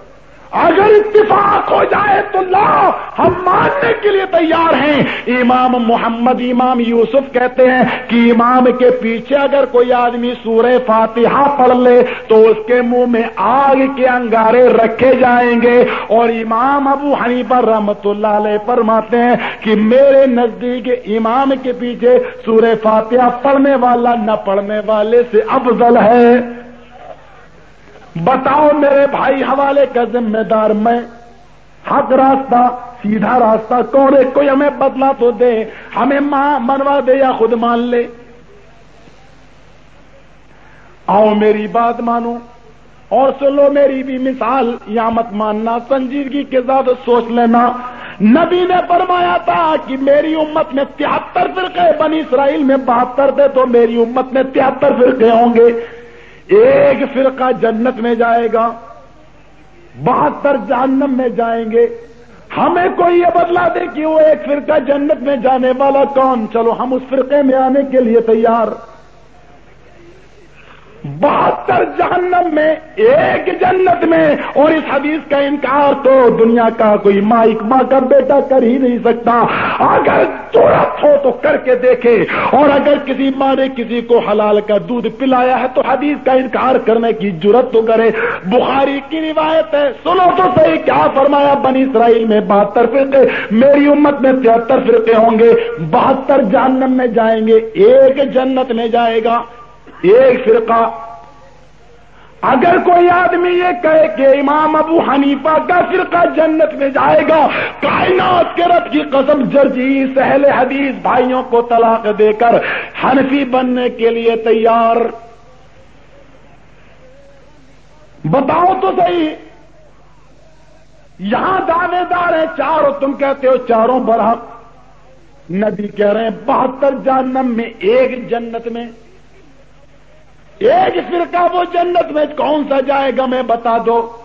اگر اتفاق ہو جائے تو لا، ہم ماننے کے لیے تیار ہیں۔ امام محمد، امام یوسف کہتے ہیں کہ امام کے پیچھے اگر کوئی آدمی سورہ فاتحہ پڑھ لے تو اس کے منہ میں آگ کے انگارے رکھے جائیں گے۔ اور امام ابو حنیفہ رحمت اللہ علیہ فرماتے ہیں کہ میرے نزدیک امام کے پیچھے سورہ فاتحہ پڑھنے والا، نہ پڑھنے والے سے افضل ہے۔ بتاؤ میرے بھائی حوالے کا ذمہ دار میں حق راستہ، سیدھا راستہ کون ہے؟ کوئی ہمیں بدلا تو دے، ہمیں ماں منوا دے یا خود مان لے؟ آؤ میری بات مانو اور سنو میری بھی مثال، یا مت ماننا، سنجیدگی کے ساتھ سوچ لینا۔ نبی نے فرمایا تھا کہ میری امت میں تہتر فرقے، بنی اسرائیل میں بہتر تھے تو میری امت میں تہتر فرقے ہوں گے۔ ایک فرقہ جنت میں جائے گا، بہتر جہنم میں جائیں گے۔ ہمیں کوئی یہ بدلا دے کہ وہ ایک فرقہ جنت میں جانے والا کون؟ چلو ہم اس فرقے میں آنے کے لیے تیار۔ بہتر جہنم میں، ایک جنت میں۔ اور اس حدیث کا انکار تو دنیا کا کوئی مائک ماں کا بیٹا کر ہی نہیں سکتا۔ اگر ضرورت ہو تو کر کے دیکھے۔ اور اگر کسی ماں نے کسی کو حلال کا دودھ پلایا ہے تو حدیث کا انکار کرنے کی ضرورت تو کرے۔ بخاری کی روایت ہے، سنو تو صحیح، کیا فرمایا؟ بنی اسرائیل میں بہتر فرقے، میری امت میں تہتر فرقے ہوں گے۔ بہتر جہنم میں جائیں گے، ایک جنت میں جائے گا۔ ایک فرقہ۔ اگر کوئی آدمی یہ کہے کہ امام ابو حنیفہ کا فرقہ جنت میں جائے گا، کائنات کے رب کی قسم جرجی سہل حدیث بھائیوں کو طلاق دے کر حنفی بننے کے لیے تیار۔ بتاؤ تو صحیح، یہاں دعوے دار ہیں چاروں تم کہتے ہو چاروں برحق۔ ندی کہہ رہے ہیں، بہتر جہنم میں، ایک جنت میں۔ ایک فرقہ وہ جنت میں کون سا جائے گا میں بتا دو۔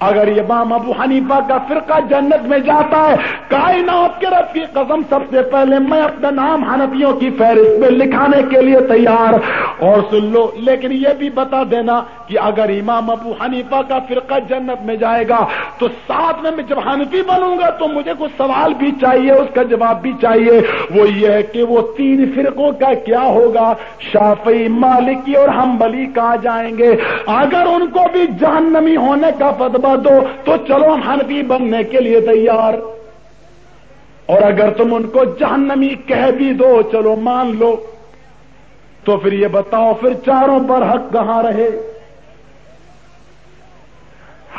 اگر یہ بام ابو حنیفہ کا فرقہ جنت میں جاتا ہے، کائنات کے رب کی قسم سب سے پہلے میں اپنا نام حنفیوں کی فہرست میں لکھانے کے لیے تیار۔ اور سن لو، لیکن یہ بھی بتا دینا کہ اگر امام ابو حنیفہ کا فرقہ جنت میں جائے گا، تو ساتھ میں میں جب حنفی بنوں گا، تو مجھے کچھ سوال بھی چاہیے، اس کا جواب بھی چاہیے۔ وہ یہ ہے کہ وہ تین فرقوں کا کیا ہوگا؟ شافی مالکی اور ہم بلی جائیں گے۔ اگر ان کو بھی جہنمی ہونے کا فتبہ دو تو چلو ہم حنفی بننے کے لیے تیار۔ اور اگر تم ان کو جہنمی کہہ بھی دو، چلو مان لو۔ تو پھر یہ بتاؤ، پھر چاروں پر حق کہاں رہے؟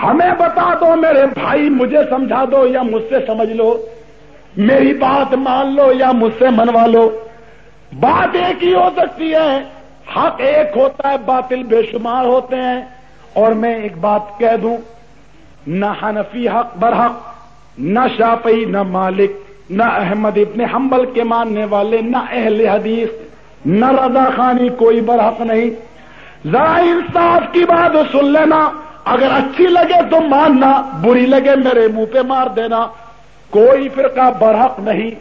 ہمیں بتا دو میرے بھائی، مجھے سمجھا دو یا مجھ سے سمجھ لو۔ میری بات مان لو یا مجھ سے منوا لو۔ بات ایک ہی ہو سکتی ہے۔ حق ایک ہوتا ہے، باطل بے شمار ہوتے ہیں۔ اور میں ایک بات کہہ دوں نہ حنفی حق برحق، نہ شاپئی نہ مالک، نہ احمد ابن حنبل کے ماننے والے، نہ اہل حدیث، نہ رضا خانی کوئی برحق نہیں۔ ذرا انصاف کی بات سن لینا، اگر اچھی لگے تو ماننا، بری لگے میرے منہ پہ مار دینا۔ کوئی فرقہ برحق نہیں۔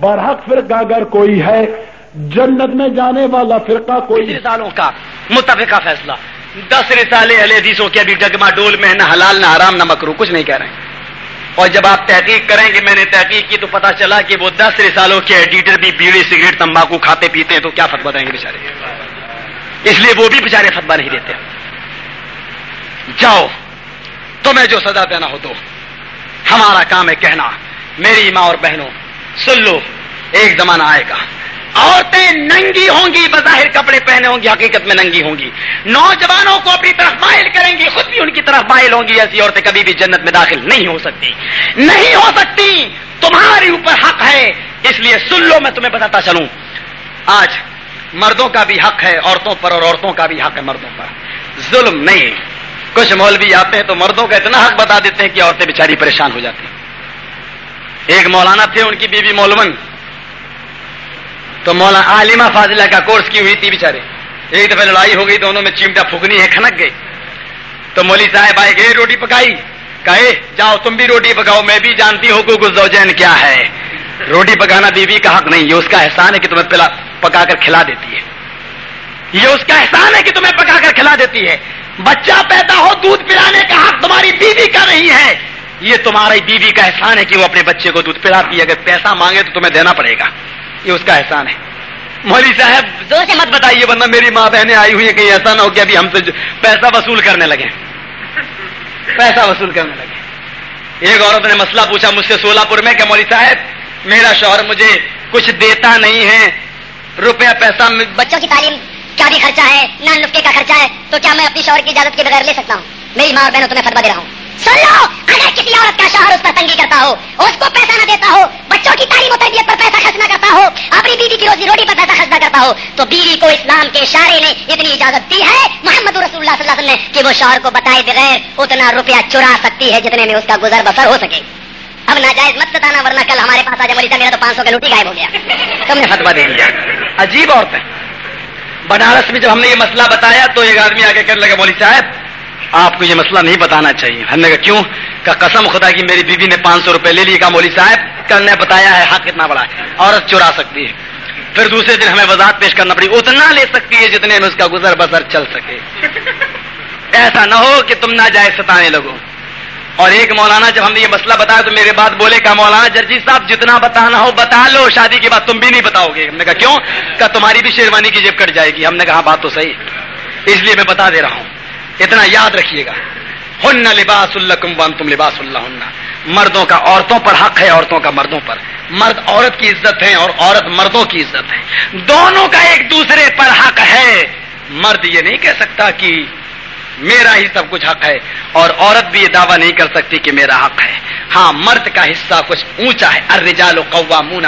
برحق فرقہ اگر کوئی ہے، جنت میں جانے والا فرقہ کوئی سالوں کا متفقہ فیصلہ۔ دس رسالے اہل حدیثوں کے ابھی ڈگما ڈول میں نہ حلال نہ حرام، نہ مکرو کچھ نہیں کہہ رہے ہیں۔ اور جب آپ تحقیق کریں گے، میں نے تحقیق کی تو پتا چلا کہ وہ دس رسالوں کے ایڈیٹر بھی بیڑی سگریٹ، تمباکو کھاتے پیتے ہیں تو کیا فتوا دیں گے بےچارے اس لیے وہ بھی بےچارے فتوا نہیں دیتے۔ جاؤ، تمہیں جو سزا دینا ہو تو ہمارا کام ہے کہنا، میری ماں اور بہنوں، سن لو، ایک زمانہ آئے گا۔ عورتیں ننگی ہوں گی، بظاہر کپڑے پہنے ہوں گی، حقیقت میں ننگی ہوں گی۔ نوجوانوں کو اپنی طرف مائل کریں گی، خود بھی ان کی طرف مائل ہوں گی، ایسی عورتیں کبھی بھی جنت میں داخل نہیں ہو سکتی۔ نہیں ہو سکتی تمہارے اوپر حق ہے، اس لیے سن لو، میں تمہیں بتاتا چلوں۔ آج مردوں کا بھی حق ہے، عورتوں پر اور عورتوں کا بھی حق ہے مردوں پر۔ ظلم نہیں۔ کچھ مولوی آتے ہیں تو مردوں کا اتنا حق بتا دیتے ہیں کہ عورتیں بیچاری پریشان ہو جاتی ہیں۔ ایک مولانا تھے، ان کی بیوی مولون۔ تو مولا عالمہ فاضلہ کا کورس کی ہوئی تھی بےچارے ایک دفعہ لڑائی ہو گئی دونوں میں چمٹا پھکنی ہے، کھنک گئی۔ تو مولی صاحب آئے گئے روٹی پکائی؟ کہے جاؤ، تم بھی روٹی پکاؤ، میں بھی جانتی ہوں کو زوجین کیا ہے۔ روٹی پکانا بیوی کا حق نہیں، یہ اس کا احسان ہے کہ تمہیں پلا، پکا کر کھلا دیتی ہے۔ یہ اس کا احسان ہے کہ تمہیں پکا کر کھلا دیتی ہے۔ بچہ پیدا ہو، دودھ پلانے کا حق تمہاری بیوی کا نہیں ہے۔ یہ تمہاری بیوی کا احسان ہے کہ وہ اپنے بچے کو دودھ پلاتی ہے۔ اگر پیسہ مانگے تو تمہیں دینا پڑے گا۔ یہ اس کا احسان ہے۔ مولوی صاحب زور سے مت بتائیے، ورنہ میری ماں بہنیں آئی ہوئی ہیں کہ ایسا نہ ہو کہ ابھی ہم سے پیسہ وصول کرنے لگے پیسہ وصول کرنے لگے ایک عورت نے مسئلہ پوچھا مجھ سے سولہ پور میں کہ مولوی صاحب، میرا شوہر مجھے کچھ دیتا نہیں ہے۔ روپیہ پیسہ بچوں کی تعلیم کا بھی خرچہ ہے، نان نسخے کا خرچہ ہے، تو کیا میں اپنی شوہر کی اجازت کے بغیر لے سکتا ہوں؟ میری ماں اور بہنوں، تمہیں فتوا دے رہا ہوں۔ سن لو! اگر کسی عورت کا شوہر اس پر تنگی کرتا ہو، اس کو پیسہ نہ دیتا ہو، بچوں کی تعلیم و تربیت پر پیسہ خرچ نہ کرتا ہو، اپنی بیوی کی روزی روٹی پر پیسہ خرچ نہ کرتا ہو، تو بیوی کو اسلام کے اشارے نے اتنی اجازت دی ہے محمد رسول اللہ صلی اللہ علیہ وسلم نے کہ وہ شوہر کو بتائے بغیر اتنا روپیہ چرا سکتی ہے جتنے میں اس کا گزر بسر ہو سکے۔ اب ناجائز مت بتانا ورنہ کل ہمارے پاس آج مریضہ، میرا تو پانچ سو کا لوٹی غائب ہو گیا۔ تم نے فتوا دے دیا۔ عجیب عورتیں بنارس میں جب ہم نے یہ مسئلہ بتایا تو ایک آدمی آگے کرنے لگا، مولوی صاحب آپ کو یہ مسئلہ نہیں بتانا چاہیے۔ ہم نے کہا، کیوں؟ کہ قسم خدا کی، میری بیوی نے پانچ سو روپے لے لیے۔ کہا، مولوی صاحب، کل نے بتایا ہے، حق کتنا بڑا ہے۔ عورت چرا سکتی ہے۔ پھر دوسرے دن ہمیں وضاحت پیش کرنا پڑی۔ اتنا لے سکتی ہے جتنے میں اس کا گزر بسر چل سکے۔ ایسا نہ ہو کہ تم نہ جائے ستانے لگو۔ اور ایک مولانا جب ہم نے یہ مسئلہ بتایا تو میرے بات بولے کہ مولانا جرجی صاحب، جتنا بتانا ہو بتا لو، شادی کے بعد تم بھی نہیں بتاؤ گے۔ ہم نے کہا، کیوں؟ کہ تمہاری بھی شیروانی کی جیب کٹ جائے گی۔ ہم نے کہا ہاں، بات تو صحیح اس لیے میں بتا دے رہا ہوں۔ اتنا یاد رکھیے گا۔ ہن لباس اللہ کم تم لباس اللہ مردوں کا عورتوں پر حق ہے، عورتوں کا مردوں پر۔ مرد عورت کی عزت ہے اور عورت مردوں کی عزت ہے دونوں کا ایک دوسرے پر حق ہے۔ مرد یہ نہیں کہہ سکتا کہ میرا ہی سب کچھ حق ہے اور عورت بھی یہ دعویٰ نہیں کر سکتی کہ میرا حق ہے۔ ہاں مرد کا حصہ کچھ اونچا ہے۔ ارجال و قوا مون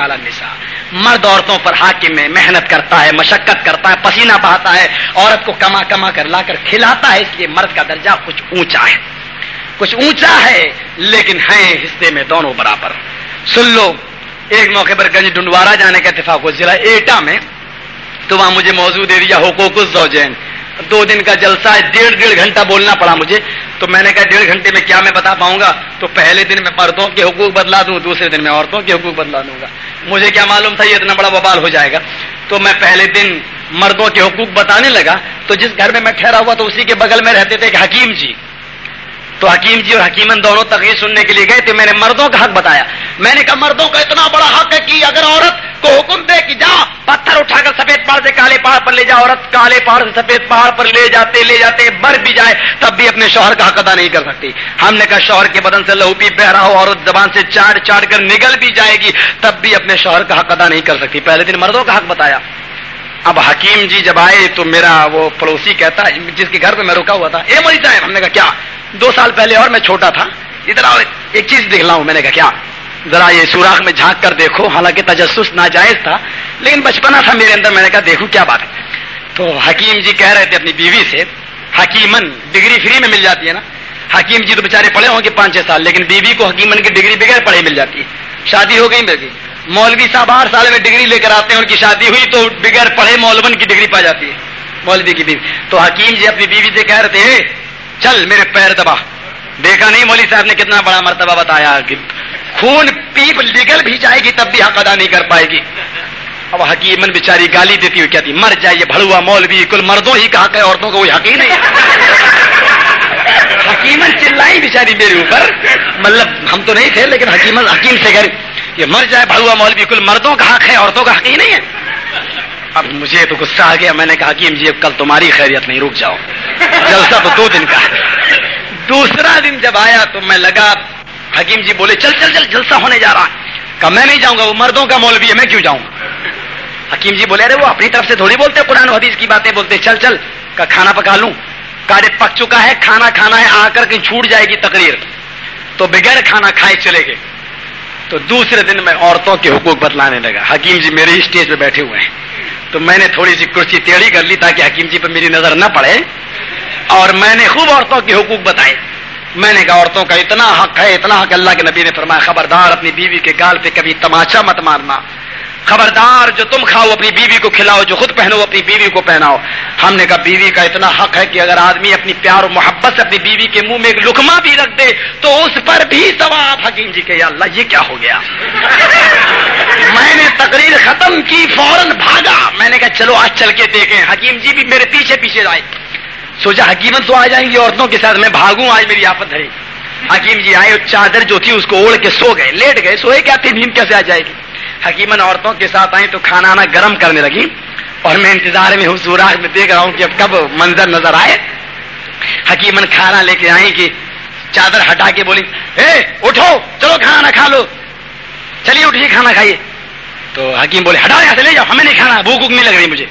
مرد عورتوں پر حاکم ہے، محنت کرتا ہے، مشقت کرتا ہے، پسینہ بہاتا ہے، عورت کو کما کما کر لا کر کھلاتا ہے، اس لیے مرد کا درجہ کچھ اونچا ہے۔ کچھ اونچا ہے، لیکن ہیں حصے میں دونوں برابر۔ سن لو، ایک موقع پر گنج ڈنڈوارا جانے کا اتفاق ہو ضلع ایٹا میں۔ تو وہاں مجھے موضوع دے دیا، حقوق الزوجین۔ دو دن کا جلسہ ہے، ڈیڑھ ڈیڑھ گھنٹہ بولنا پڑا مجھے۔ تو میں نے کہا، ڈیڑھ گھنٹے میں کیا میں بتا پاؤں گا؟ تو پہلے دن میں مردوں کے حقوق بدلا دوں، دوسرے دن میں عورتوں کے حقوق بدلا دوں گا۔ مجھے کیا معلوم تھا یہ اتنا بڑا ببال ہو جائے گا؟ تو میں پہلے دن مردوں کے حقوق بتانے لگا، تو جس گھر میں میں ٹھہرا ہوا تو اسی کے بغل میں رہتے تھے ایک حکیم جی۔ تو حکیم جی اور حکیمن دونوں تقریر سننے کے لیے گئے تو میں نے مردوں کا حق بتایا۔ میں نے کہا مردوں کا اتنا بڑا حق ہے کہ اگر عورت کو حکم دے کہ جا، پتھر اٹھا کر سفید پہاڑ سے کالے پہاڑ پر لے جا، عورت کالے پہاڑ سے سفید پہاڑ پر لے جاتے لے جاتے بر بھی جائے، تب بھی اپنے شوہر کا حق ادا نہیں کر سکتی۔ ہم نے کہا شوہر کے بدن سے لہو پی بہ رہا ہو، عورت زبان سے چاڑ چاڑ کر نگل بھی جائے گی، تب بھی اپنے شوہر کا حق ادا نہیں کر سکتی۔ پہلے دن مردوں کا حق بتایا۔ اب حکیم جی جب آئے تو میرا وہ پڑوسی کہتا جس کے گھر پہ میں رکا ہوا تھا، اے مری صاحب ہم نے کہا، کیا؟ دو سال پہلے اور میں چھوٹا تھا۔ ادھر ایک چیز دیکھ لا ہوں میں نے کہا، کیا؟ ذرا یہ سوراخ میں جھانک کر دیکھو۔ حالانکہ تجسس ناجائز تھا، لیکن بچپنا تھا میرے اندر۔ میں نے کہا دیکھو کیا بات ہے۔ تو حکیم جی کہہ رہے تھے اپنی بیوی سے حکیمن ڈگری فری میں مل جاتی ہے نا۔ حکیم جی تو بےچارے پڑھے ہوں گے پانچ چھ سال، لیکن بیوی کو حکیمن کی ڈگری بغیر پڑھے مل جاتی ہے۔ شادی ہو گئی میری مولوی صاحب آٹھ سال میں ڈگری لے کر آتے ہیں، ان کی شادی ہوئی تو بغیر پڑھے مولون کی ڈگری پا جاتی ہے، مولوی کی بیوی۔ تو حکیم جی اپنی بیوی سے کہہ رہے تھے چل میرے پیر دبا۔ دیکھا نہیں مولوی صاحب نے کتنا بڑا مرتبہ بتایا کہ خون پیپ نکل بھی جائے گی تب بھی حق ادا نہیں کر پائے گی۔ اب حکیمن بیچاری گالی دیتی ہوئی کہتی، مر جائے بھڑوا مولوی، کل مردوں ہی کا حق ہے، عورتوں کا کوئی حق ہی نہیں۔ [laughs] حکیمن چلائی بیچاری میرے اوپر۔ مطلب ہم تو نہیں تھے، لیکن حکیمن حکیم سے گھر یہ مر جائے بھڑوا مولوی، کل مردوں کا حق ہے، عورتوں کا حق ہی نہیں ہے۔ اب مجھے تو غصہ آ گیا. میں نے کہا، حکیم جی کل تمہاری خیریت نہیں، رک جاؤ. جلسہ تو دو دن کا دوسرا دن جب آیا تو میں لگا. حکیم جی بولے، چل چل چل، جلسہ ہونے جا رہا کہا، میں نہیں جاؤں گا، وہ مردوں کا مولوی ہے، میں کیوں جاؤں؟ حکیم جی بولے، ارے، وہ اپنی طرف سے تھوڑی بولتے، قرآن و حدیث کی باتیں بولتے. چل چل کا کھانا پکا لوں. کارے پک چکا ہے، کھانا کھانا ہے، آ کر کہیں چھوٹ جائے گی تقریر. تو بغیر کھانا کھائے چلے گئے. تو دوسرے دن میں عورتوں کے حقوق بتلانے لگا. حکیم جی میرے ہی اسٹیج پہ بیٹھے ہوئے ہیں. تو میں نے تھوڑی سی کرسی ٹیڑھی کر لی تاکہ حکیم جی پہ میری نظر نہ پڑے اور میں نے خوب عورتوں کے حقوق بتائے۔ میں نے کہا عورتوں کا اتنا حق ہے، اتنا حق اللہ کے نبی نے فرمایا، خبردار اپنی بیوی کے گال پہ کبھی تماچا مت مارنا۔ خبردار جو تم کھاؤ، اپنی بیوی کو کھلاؤ، جو خود پہنو، اپنی بیوی کو پہناؤ۔ ہم نے کہا، بیوی کا اتنا حق ہے کہ اگر آدمی اپنی پیار و محبت سے اپنی بیوی کے منہ میں ایک لکما بھی رکھ دے، تو اس پر بھی ثواب۔ حکیم جی کہ یا اللہ، یہ کیا ہو گیا؟ میں نے تقریر ختم کی، فوراً بھاگا۔ میں نے کہا، چلو، آج چل کے دیکھیں۔ حکیم جی بھی میرے پیچھے پیچھے آئے۔ سوچا حکیمت تو آ جائیں گی، عورتوں کے ساتھ میں بھاگوں، آج میری آفت ہے حکیم جی آئے چادر جو تھی، اس کو اوڑھ کے سو گئے، لیٹ گئے۔ سوئے کیا تھی نیند کیسے آ جائے گی؟ حکیمن عورتوں کے ساتھ آئی تو کھانا آنا گرم کرنے لگی اور میں انتظار میں ہوں سوراخ میں دیکھ رہا ہوں کہ اب کب منظر نظر آئے۔ حکیمن کھانا لے کے آئیں کہ چادر ہٹا کے بولی اے، اٹھو، چلو کھانا کھا لو۔ چلیے، اٹھیے، کھانا کھائیے۔ تو حکیم بولے ہٹا یہاں سے، لے جاؤ، ہمیں نہیں کھانا، بھوک نہیں لگ رہی مجھے۔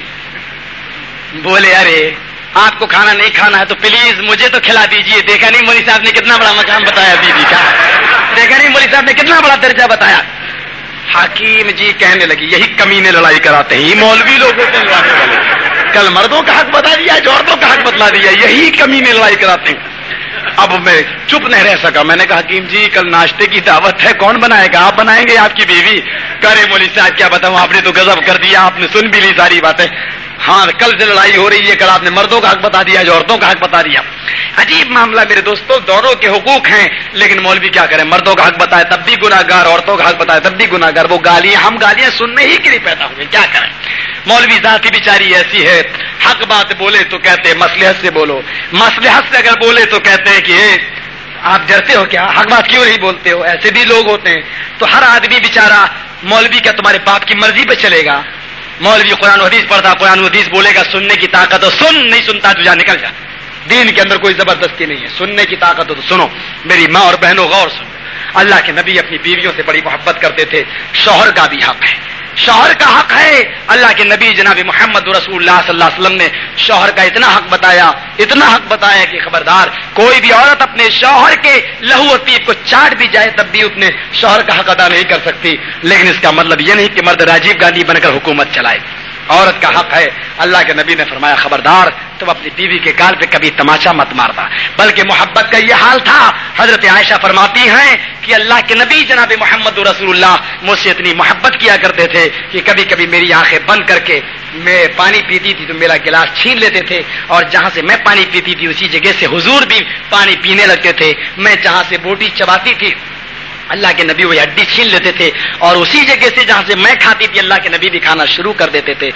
بولے، ارے آپ کو کھانا نہیں کھانا ہے تو پلیز مجھے تو کھلا دیجیے۔ دیکھا نہیں مولی صاحب نے کتنا بڑا مقام بتایا، بیوی کا۔ دیکھا نہیں مولی صاحب نے کتنا بڑا درجہ بتایا۔ حکیم جی کہنے لگی، یہی کمی نے لڑائی کراتے ہیں مولوی لوگوں سے لڑانے والے۔ کل مردوں کا حق بتا دیا عورتوں کا حق بتلا دیا، یہی کمی نے لڑائی کراتے ہیں۔ اب میں چپ نہیں رہ سکا، میں نے کہا، حکیم جی کل ناشتے کی دعوت ہے، کون بنائے گا؟ آپ بنائیں گے آپ کی بیوی۔ کرے مولی صاحب، کیا بتاؤں، آپ نے تو گزب کر دیا، آپ نے سن بھی لی ساری باتیں۔ ہاں کل سے لڑائی ہو رہی ہے، کل آپ نے مردوں کا حق بتا دیا جو عورتوں کا حق بتا دیا۔ عجیب معاملہ میرے دوستوں دونوں کے حقوق ہیں، لیکن مولوی کیا کریں مردوں کا حق بتائے تب بھی گناگار عورتوں کا حق بتائے تب بھی گناگار وہ گالیاں، ہم گالیاں سننے ہی کے لیے پیدا ہوئے، کیا کریں؟ مولوی ذاتی بیچاری ایسی ہے، حق بات بولے تو کہتے مسلحت سے بولو۔ مسلحت سے اگر بولے تو کہتے ہیں کہ آپ ڈرتے ہو کیا؟ حق بات کیوں نہیں بولتے ہو؟ ایسے بھی لوگ ہوتے ہیں۔ تو ہر آدمی بےچارا مولوی کیا تمہارے باپ کی مرضی پہ چلے گا؟ مولوی قرآن حدیث پڑھتا، قرآن حدیث بولے گا، سننے کی طاقت ہو سن نہیں سنتا تو جا نکل جا۔ دین کے اندر کوئی زبردستی نہیں ہے۔ سننے کی طاقت ہو تو سنو۔ میری ماں اور بہنوں، غور سنو۔ اللہ کے نبی اپنی بیویوں سے بڑی محبت کرتے تھے۔ شوہر کا بھی حق ہے۔ شوہر کا حق ہے۔ اللہ کے نبی جناب محمد رسول اللہ صلی اللہ علیہ وسلم نے شوہر کا اتنا حق بتایا، اتنا حق بتایا کہ خبردار، کوئی بھی عورت اپنے شوہر کے لہو تیب کو چاٹ بھی جائے تب بھی اپنے شوہر کا حق ادا نہیں کر سکتی۔ لیکن اس کا مطلب یہ نہیں کہ مرد راجیو گاندھی بن کر حکومت چلائے۔ عورت کا حق ہے، اللہ کے نبی نے فرمایا، خبردار، تم اپنی بیوی کے گال پہ کبھی تماشا مت مارتا۔ بلکہ محبت کا یہ حال تھا، حضرت عائشہ فرماتی ہیں کہ اللہ کے نبی جناب محمد رسول اللہ مجھ سے اتنی محبت کیا کرتے تھے کہ کبھی کبھی میری آنکھیں بند کر کے میں پانی پیتی تھی تو میرا گلاس چھین لیتے تھے اور جہاں سے میں پانی پیتی تھی اسی جگہ سے حضور بھی پانی پینے لگتے تھے۔ میں جہاں سے بوٹی چباتی تھی اللہ کے نبی وہ ہڈی چھین لیتے تھے اور اسی جگہ سے جہاں سے میں کھاتی تھی اللہ کے نبی بھی کھانا شروع کر دیتے تھے۔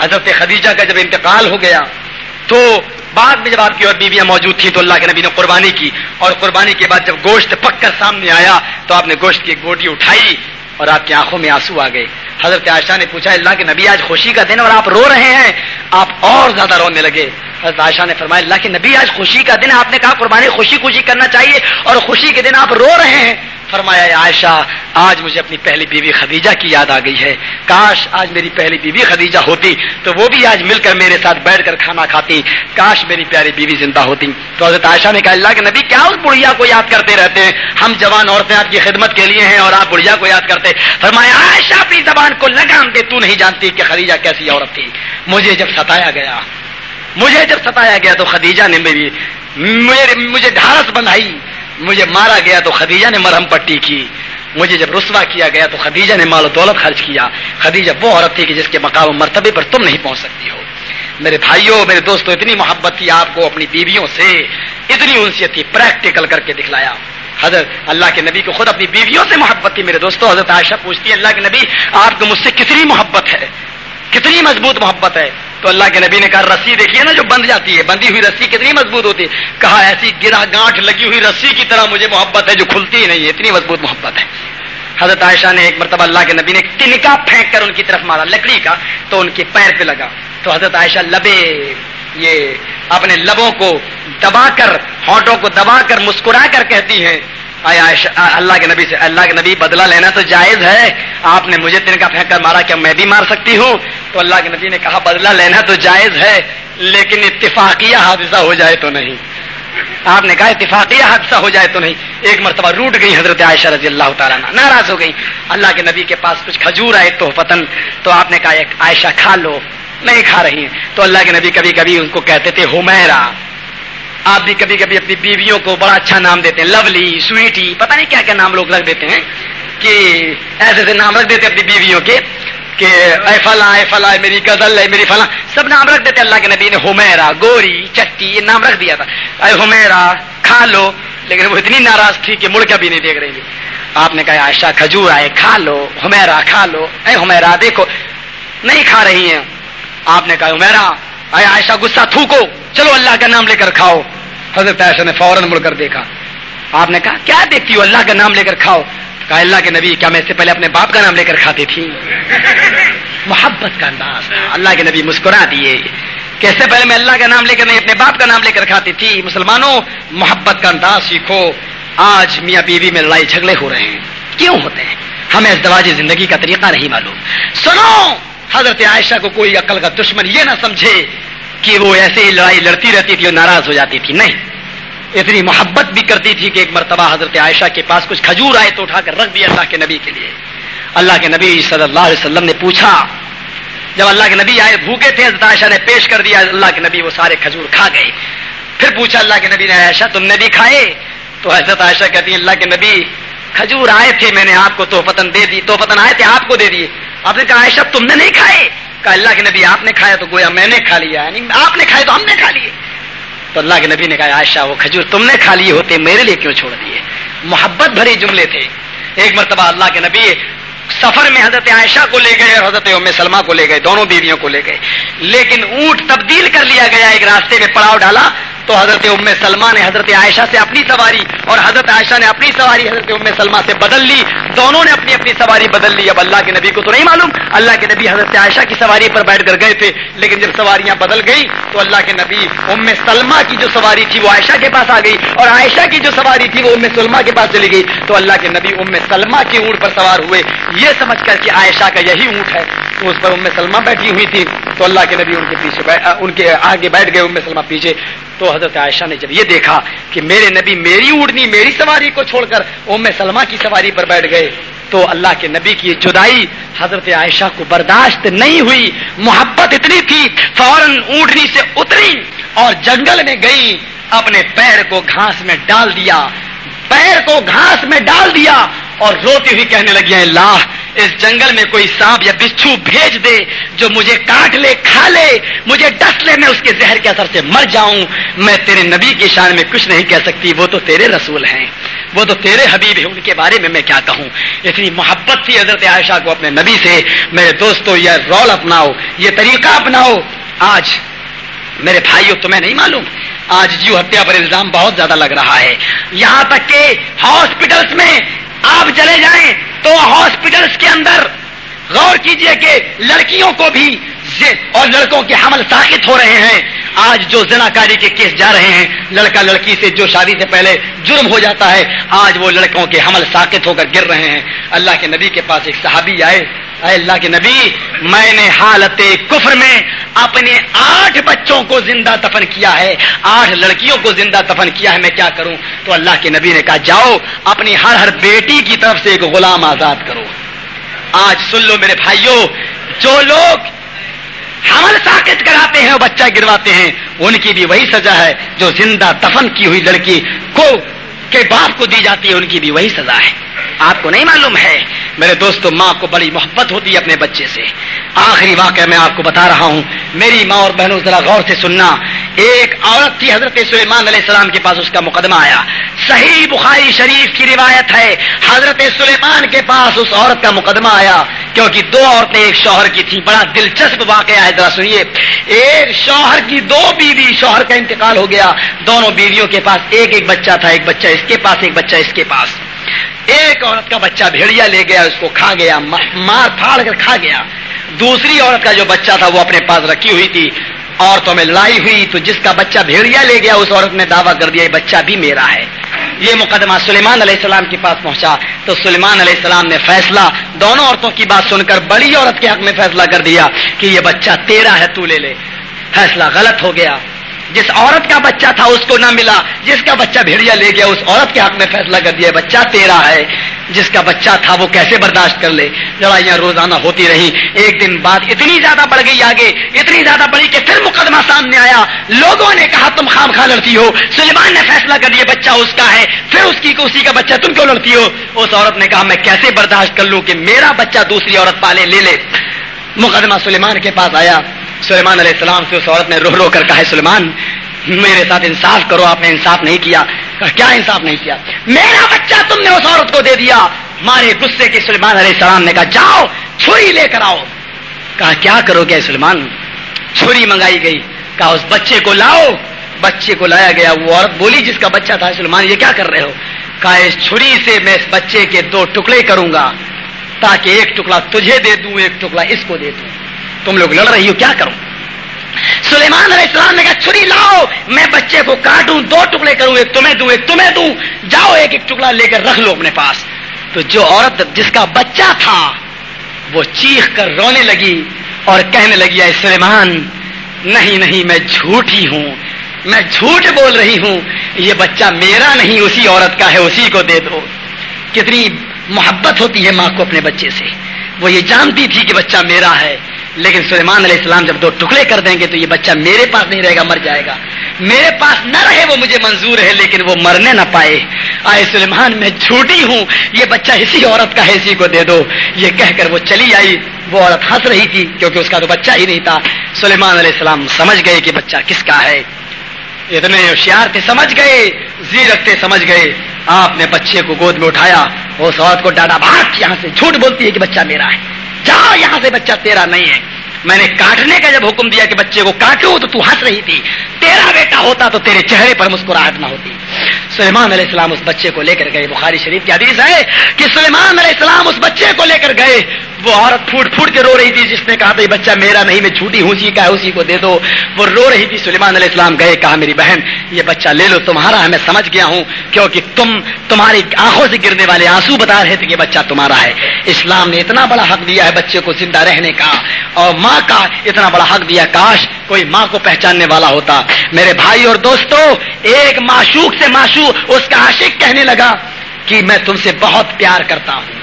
حضرت خدیجہ کا جب انتقال ہو گیا تو بعد میں جب آپ کی اور بیویاں موجود تھیں تو اللہ کے نبی نے قربانی کی اور قربانی کے بعد جب گوشت پک کر سامنے آیا تو آپ نے گوشت کی گوٹی اٹھائی اور آپ کی آنکھوں میں آنسو آ گئے۔ حضرت عائشہ نے پوچھا، اللہ کے نبی آج خوشی کا دن اور آپ رو رہے ہیں؟ آپ اور زیادہ رونے لگے۔ حضرت عائشہ نے فرمایا، اللہ کے نبی آج خوشی کا دن آپ نے کہا قربانی خوشی خوشی کرنا چاہیے اور خوشی کے دن آپ رو رہے ہیں۔ فرمایا عائشہ، آج مجھے اپنی پہلی بیوی خدیجہ کی یاد آ گئی ہے۔ کاش آج میری پہلی بیوی خدیجہ ہوتی تو وہ بھی آج مل کر میرے ساتھ بیٹھ کر کھانا کھاتی۔ کاش میری پیاری بیوی زندہ ہوتی۔ تو حضرت عائشہ نے کہا، اللہ کے نبی، کیا اس بڑھیا کو یاد کرتے رہتے ہیں؟ ہم جوان عورتیں آپ کی خدمت کے لیے ہیں اور آپ بڑھیا کو یاد کرتے فرمایا، عائشہ، اپنی زبان کو لگام دے، تو نہیں جانتی کہ خدیجہ کیسی عورت تھی۔ مجھے جب ستایا گیا، مجھے جب ستایا گیا تو خدیجہ نے میری مجھے ڈھارس بنائی مجھے مارا گیا تو خدیجہ نے مرہم پٹی کی۔ مجھے جب رسوا کیا گیا تو خدیجہ نے مال و دولت خرچ کیا۔ خدیجہ وہ عورت تھی کہ جس کے مقام و مرتبے پر تم نہیں پہنچ سکتی ہو۔ میرے بھائیوں، میرے دوستوں، اتنی محبت تھی آپ کو اپنی بیویوں سے۔ اتنی انسیت تھی پریکٹیکل کر کے دکھلایا۔ حضرت اللہ کے نبی کو خود اپنی بیویوں سے محبت تھی۔ میرے دوستوں حضرت عائشہ پوچھتی ہے اللہ کے نبی، آپ کو مجھ سے کتنی محبت ہے؟ کتنی مضبوط محبت ہے؟ تو اللہ کے نبی نے کہا، رسی دیکھیے نا جو بند جاتی ہے، بندی ہوئی رسی کتنی مضبوط ہوتی ہے۔ کہا، ایسی گرا گانٹ لگی ہوئی رسی کی طرح مجھے محبت ہے جو کھلتی ہی نہیں ہے، اتنی مضبوط محبت ہے۔ حضرت عائشہ نے ایک مرتبہ اللہ کے نبی نے تنکا پھینک کر ان کی طرف مارا، لکڑی کا، تو ان کے پیر پہ لگا۔ تو حضرت عائشہ لبے، یہ اپنے لبوں کو دبا کر، ہونٹوں کو دبا کر مسکرا کر کہتی ہیں اللہ کے نبی سے اللہ کے نبی بدلہ لینا تو جائز ہے۔ آپ نے مجھے تنکا پھینک کر مارا کیا میں بھی مار سکتی ہوں۔ تو اللہ کے نبی نے کہا، بدلہ لینا تو جائز ہے، لیکن اتفاقیہ حادثہ ہو جائے تو نہیں۔ آپ نے کہا، اتفاقیہ حادثہ ہو جائے تو نہیں۔ ایک مرتبہ روٹ گئی حضرت عائشہ رضی اللہ تعالیٰ ناراض ہو گئی۔ اللہ کے نبی کے پاس کچھ کھجور آئے تو پتن تو آپ نے کہا عائشہ کھا لو، نہیں کھا رہی ہیں۔ تو اللہ کے نبی کبھی کبھی ان کو کہتے تھے ہومیرا آپ بھی کبھی کبھی اپنی بیویوں کو بڑا اچھا نام دیتے ہیں لولی سویٹی پتہ نہیں کیا کیا نام لوگ رکھ دیتے ہیں کہ ایسے ایسے نام رکھ دیتے اپنی بیویوں کے کہ اے فلاں اے فلاں میری غزل ہے میری فلاں، سب نام رکھ دیتے اللہ کے نبی نے ہومیرا گوری، چٹی، یہ نام رکھ دیا تھا۔ اے ہومیرا کھا لو۔ لیکن وہ اتنی ناراض تھی کہ مڑ کا بھی نہیں دیکھ رہی تھی۔ آپ نے کہا، عائشہ، کھجور آئے، کھا لو ہومیرا کھا لو۔ اے ہومیرا دیکھو، نہیں کھا رہی ہیں۔ آپ نے کہا ہومیرا اے عائشہ، غصہ تھوکو۔ چلو اللہ کا نام لے کر کھاؤ۔ حضرت عائشہ نے فوراً مڑ کر دیکھا۔ آپ نے کہا، کیا دیکھتی ہو؟ اللہ کا نام لے کر کھاؤ۔ کہا، اللہ کے نبی، کیا میں اس سے پہلے اپنے باپ کا نام لے کر کھاتی تھی؟ محبت کا انداز۔ اللہ کے نبی مسکرا دیے۔ کہ اس سے پہلے میں اللہ کا نام لے کر نہیں، اپنے باپ کا نام لے کر کھاتی تھی۔ مسلمانوں، محبت کا انداز سیکھو۔ آج میاں بیوی میں لڑائی جھگڑے ہو رہے ہیں۔ کیوں ہوتے ہیں؟ ہمیں اس زندگی کا طریقہ نہیں معلوم۔ سنو، حضرت عائشہ کو کوئی عقل کا دشمن یہ نہ سمجھے کہ وہ ایسے ہی لڑائی لڑتی رہتی تھی اور ناراض ہو جاتی تھی۔ نہیں۔ اتنی محبت بھی کرتی تھی کہ ایک مرتبہ حضرت عائشہ کے پاس کچھ کھجور آئے تو اٹھا کر رکھ دیا اللہ کے نبی کے لیے۔ اللہ کے نبی صلی اللہ علیہ وسلم نے پوچھا۔ جب اللہ کے نبی آئے، بھوکے تھے، حضرت عائشہ نے پیش کر دیا، اللہ کے نبی وہ سارے کھجور کھا گئے۔ پھر پوچھا اللہ کے نبی نے، عائشہ، تم نے بھی کھائے؟ تو حضرت عائشہ کہتی ہیں اللہ کے نبی، کھجور آئے تھے، میں نے آپ کو توفتن دے دی توفتن آئے تھے، آپ کو دے دیے آپ نے کہا، عائشہ، تم نے نہیں کھائے۔ کہا اللہ کے نبی آپ نے کھایا تو گویا میں نے کھا لیا یعنی آپ نے کھایا تو ہم نے کھا لیے۔ تو اللہ کے نبی نے کہا، عائشہ، وہ کھجور تم نے کھا لیے ہوتے، میرے لیے کیوں چھوڑ دیے؟ محبت بھری جملے تھے۔ ایک مرتبہ اللہ کے نبی سفر میں حضرت عائشہ کو لے گئے اور حضرت ام سلمہ کو لے گئے، دونوں بیویوں کو لے گئے۔ لیکن اونٹ تبدیل کر لیا گیا، ایک راستے میں پڑاؤ ڈالا تو حضرت ام سلمہ نے حضرت عائشہ سے اپنی سواری اور حضرت عائشہ نے اپنی سواری حضرت ام سلمہ سے بدل لی۔ دونوں نے اپنی اپنی سواری بدل لی۔ اب اللہ کے نبی کو تو نہیں معلوم۔ اللہ کے نبی حضرت عائشہ کی سواری پر بیٹھ کر گئے تھے۔ لیکن جب سواریاں بدل گئی تو اللہ کے نبی ام سلمہ کی جو سواری تھی وہ عائشہ کے پاس آ گئی اور عائشہ کی جو سواری تھی وہ ام سلمہ کے پاس چلی گئی۔ تو اللہ کے نبی ام سلمہ کی اونٹ پر سوار ہوئے۔ یہ سمجھ کر کہ عائشہ کا یہی اونٹ ہے۔ تو اس پر ام سلمہ بیٹھی ہوئی تھی۔ تو اللہ کے نبی ان کے پیچھے ان کے آگے بیٹھ گئے۔ ام سلمہ پیچھے تو حضرت عائشہ نے جب یہ دیکھا کہ میرے نبی میری اڑنی میری سواری کو چھوڑ کر ام سلمہ کی سواری پر بیٹھ گئے، تو اللہ کے نبی کی جدائی حضرت عائشہ کو برداشت نہیں ہوئی، محبت اتنی تھی، فوراً اونٹنی سے اتری اور جنگل میں گئی، اپنے پیر کو گھاس میں ڈال دیا، پیر کو گھاس میں ڈال دیا اور روتی ہوئی کہنے لگی اللہ، اس جنگل میں کوئی سانپ یا بچھو بھیج دے جو مجھے کاٹ لے، کھا لے، مجھے ڈس لے، میں اس کے زہر کے اثر سے مر جاؤں. میں تیرے نبی کی شان میں کچھ نہیں کہہ سکتی، وہ تو تیرے رسول ہیں. وہ تو تیرے حبیب ہیں، ان کے بارے میں میں کیا کہوں؟ اتنی محبت تھی حضرت عائشہ کو اپنے نبی سے، میرے دوستو، یہ رول اپناؤ، یہ طریقہ اپناؤ. آج میرے بھائیوں، تمہیں نہیں معلوم، آج جیو ہتیا پر الزام بہت زیادہ لگ رہا ہے. یہاں تک کہ ہاسپٹلس میں آپ چلے جائیں تو ہاسپٹلس کے اندر غور کیجیے کہ لڑکیوں کو بھی اور لڑکوں کے حمل ساخت ہو رہے ہیں۔ آج جو زنا کاری کے کیس جا رہے ہیں، لڑکا لڑکی سے جو شادی سے پہلے جرم ہو جاتا ہے، آج وہ لڑکوں کے حمل ساکت ہو کر گر رہے ہیں۔ اللہ کے نبی کے پاس ایک صحابی آئے اے اللہ کے نبی، میں نے حالت کفر میں اپنے آٹھ بچوں کو زندہ دفن کیا ہے، آٹھ لڑکیوں کو زندہ دفن کیا ہے، میں کیا کروں؟ تو اللہ کے نبی نے کہا، جاؤ، اپنی ہر ہر بیٹی کی طرف سے ایک غلام آزاد کرو۔ آج سن لو میرے بھائیوں، جو لوگ حمل ساکت کراتے ہیں اور بچہ گرواتے ہیں، ان کی بھی وہی سزا ہے، جو زندہ دفن کی ہوئی لڑکی کو، کے باپ کو دی جاتی ہے، ان کی بھی وہی سزا ہے۔ آپ کو نہیں معلوم ہے۔ میرے دوستوں ماں کو بڑی محبت ہوتی ہے اپنے بچے سے۔ آخری واقعہ میں آپ کو بتا رہا ہوں۔ میری ماں اور بہنوں، ذرا غور سے سننا۔ ایک عورت تھی حضرت سلیمان علیہ السلام کے پاس، اس کا مقدمہ آیا۔ صحیح بخاری شریف کی روایت ہے۔ حضرت سلیمان کے پاس اس عورت کا مقدمہ آیا۔ کیونکہ دو عورتیں، ایک شوہر کی تھی۔ بڑا دلچسپ واقعہ ہے، ذرا سنیے۔ ایک شوہر کی دو بیوی شوہر کا انتقال ہو گیا۔ دونوں بیویوں کے پاس ایک ایک بچہ تھا، ایک بچہ اس کے پاس، ایک بچہ اس کے پاس۔ ایک عورت کا بچہ بھیڑیا لے گیا، اس کو کھا گیا مار پھاڑ کر کھا گیا۔ دوسری عورت کا جو بچہ تھا، وہ اپنے پاس رکھی ہوئی تھی، عورتوں میں لڑائی ہوئی۔ تو جس کا بچہ بھیڑیا لے گیا، اس عورت نے دعویٰ کر دیا، یہ بچہ بھی میرا ہے۔ یہ مقدمہ سلیمان علیہ السلام کے پاس پہنچا۔ تو سلیمان علیہ السلام نے فیصلہ، دونوں عورتوں کی بات سن کر بڑی عورت کے حق میں فیصلہ کر دیا کہ یہ بچہ تیرا ہے، تو لے لے۔ فیصلہ غلط ہو گیا۔ جس عورت کا بچہ تھا اس کو نہ ملا، جس کا بچہ بھیڑیا لے گیا، اس عورت کے حق میں فیصلہ کر دیا، بچہ تیرا ہے، جس کا بچہ تھا وہ کیسے برداشت کر لے؟ لڑائیاں روزانہ ہوتی رہی ایک دن بعد اتنی زیادہ بڑھ گئی آگے، اتنی زیادہ بڑی کہ پھر مقدمہ سامنے آیا۔ لوگوں نے کہا، تم خام خواہ لڑتی ہو، سلیمان نے فیصلہ کر دیا، بچہ اس کا ہے، پھر اس کی اسی کا بچہ تم کیوں لڑتی ہو؟ اس عورت نے کہا، میں کیسے برداشت کر لوں کہ میرا بچہ دوسری عورت پالے، لے لے۔ مقدمہ سلیمان کے پاس آیا۔ سلیمان علیہ السلام سے اس عورت نے رو رو کر کہا سلیمان، میرے ساتھ انصاف کرو، آپ نے انصاف نہیں کیا. کیا انصاف نہیں کیا؟ میرا بچہ تم نے اس عورت کو دے دیا. مارے غصے کے سلمان علیہ السلام نے کہا، جاؤ، چھری لے کر آؤ. کہا، کیا کرو گے سلمان چھری منگائی گئی۔ کہا، اس بچے کو لاؤ. بچے کو لایا گیا، وہ عورت بولی، جس کا بچہ تھا سلمان یہ کیا کر رہے ہو؟ کہا، اس چھری سے میں اس بچے کے دو ٹکڑے کروں گا، تاکہ ایک ٹکڑا تجھے دے دوں، ایک ٹکڑا اس کو دے دوں. تم لوگ لڑ رہی ہو، کیا کروں؟ سلیمان علیہ السلام نے کہا، چھری لاؤ، میں بچے کو کاٹوں، دو ٹکڑے کروں، ایک تمہیں دوں، ایک تمہیں دوں، جاؤ، ایک ایک ٹکڑا لے کر رکھ لو اپنے پاس۔ تو جو عورت جس کا بچہ تھا، وہ چیخ کر رونے لگی اور کہنے لگی، اے سلیمان، نہیں نہیں، میں جھوٹی ہوں، میں جھوٹ بول رہی ہوں، یہ بچہ میرا نہیں، اسی عورت کا ہے، اسی کو دے دو۔ کتنی محبت ہوتی ہے ماں کو اپنے بچے سے۔ وہ یہ جانتی تھی کہ بچہ میرا ہے۔ لیکن سلیمان علیہ السلام جب دو ٹکڑے کر دیں گے تو یہ بچہ میرے پاس نہیں رہے گا، مر جائے گا۔ میرے پاس نہ رہے، وہ مجھے منظور ہے، لیکن وہ مرنے نہ پائے۔ آئے سلیمان، میں جھوٹی ہوں، یہ بچہ اسی عورت کا ہے، اسی کو دے دو۔ یہ کہہ کر وہ چلی آئی، وہ عورت ہنس رہی تھی، کیونکہ اس کا تو بچہ ہی نہیں تھا۔ سلیمان علیہ السلام سمجھ گئے کہ بچہ کس کا ہے۔ اتنے ہوشیار تھے، سمجھ گئے زی رکھتے سمجھ گئے۔ آپ نے بچے کو گود میں اٹھایا اس عورت کو ڈاڈا بھاگ یہاں سے جھوٹ بولتی ہے کہ بچہ میرا ہے۔ جاؤ یہاں سے بچہ، تیرا نہیں ہے۔ میں نے کاٹنے کا جب حکم دیا کہ بچے کو کاٹو تو تو ہنس رہی تھی۔ تیرا بیٹا ہوتا تو تیرے چہرے پر مسکراہٹ نہ ہوتی۔ سلیمان علیہ السلام اس بچے کو لے کر گئے۔ بخاری شریف کی حدیث ہے کہ سلیمان علیہ السلام اس بچے کو لے کر گئے۔ وہ عورت پھوٹ پھوٹ کے رو رہی تھی، جس نے کہا تھا یہ بچہ میرا نہیں، میں چھوٹی ہوں اسی کا ہے، اسی کو دے دو۔ وہ رو رہی تھی، سلیمان علیہ السلام گئے، کہا، میری بہن، یہ بچہ لے لو، تمہارا ہے، میں سمجھ گیا ہوں، کیونکہ تم تمہاری آنکھوں سے گرنے والے آنسو بتا رہے تھے کہ بچہ تمہارا ہے۔ اسلام نے اتنا بڑا حق دیا ہے بچے کو زندہ رہنے کا، اور ماں کا اتنا بڑا حق دیا، کاش کوئی ماں کو پہچاننے والا ہوتا۔ میرے بھائی اور دوستو، ایک معشوق سے معشوق اس کا عاشق کہنے لگا کہ میں تم سے بہت پیار کرتا ہوں۔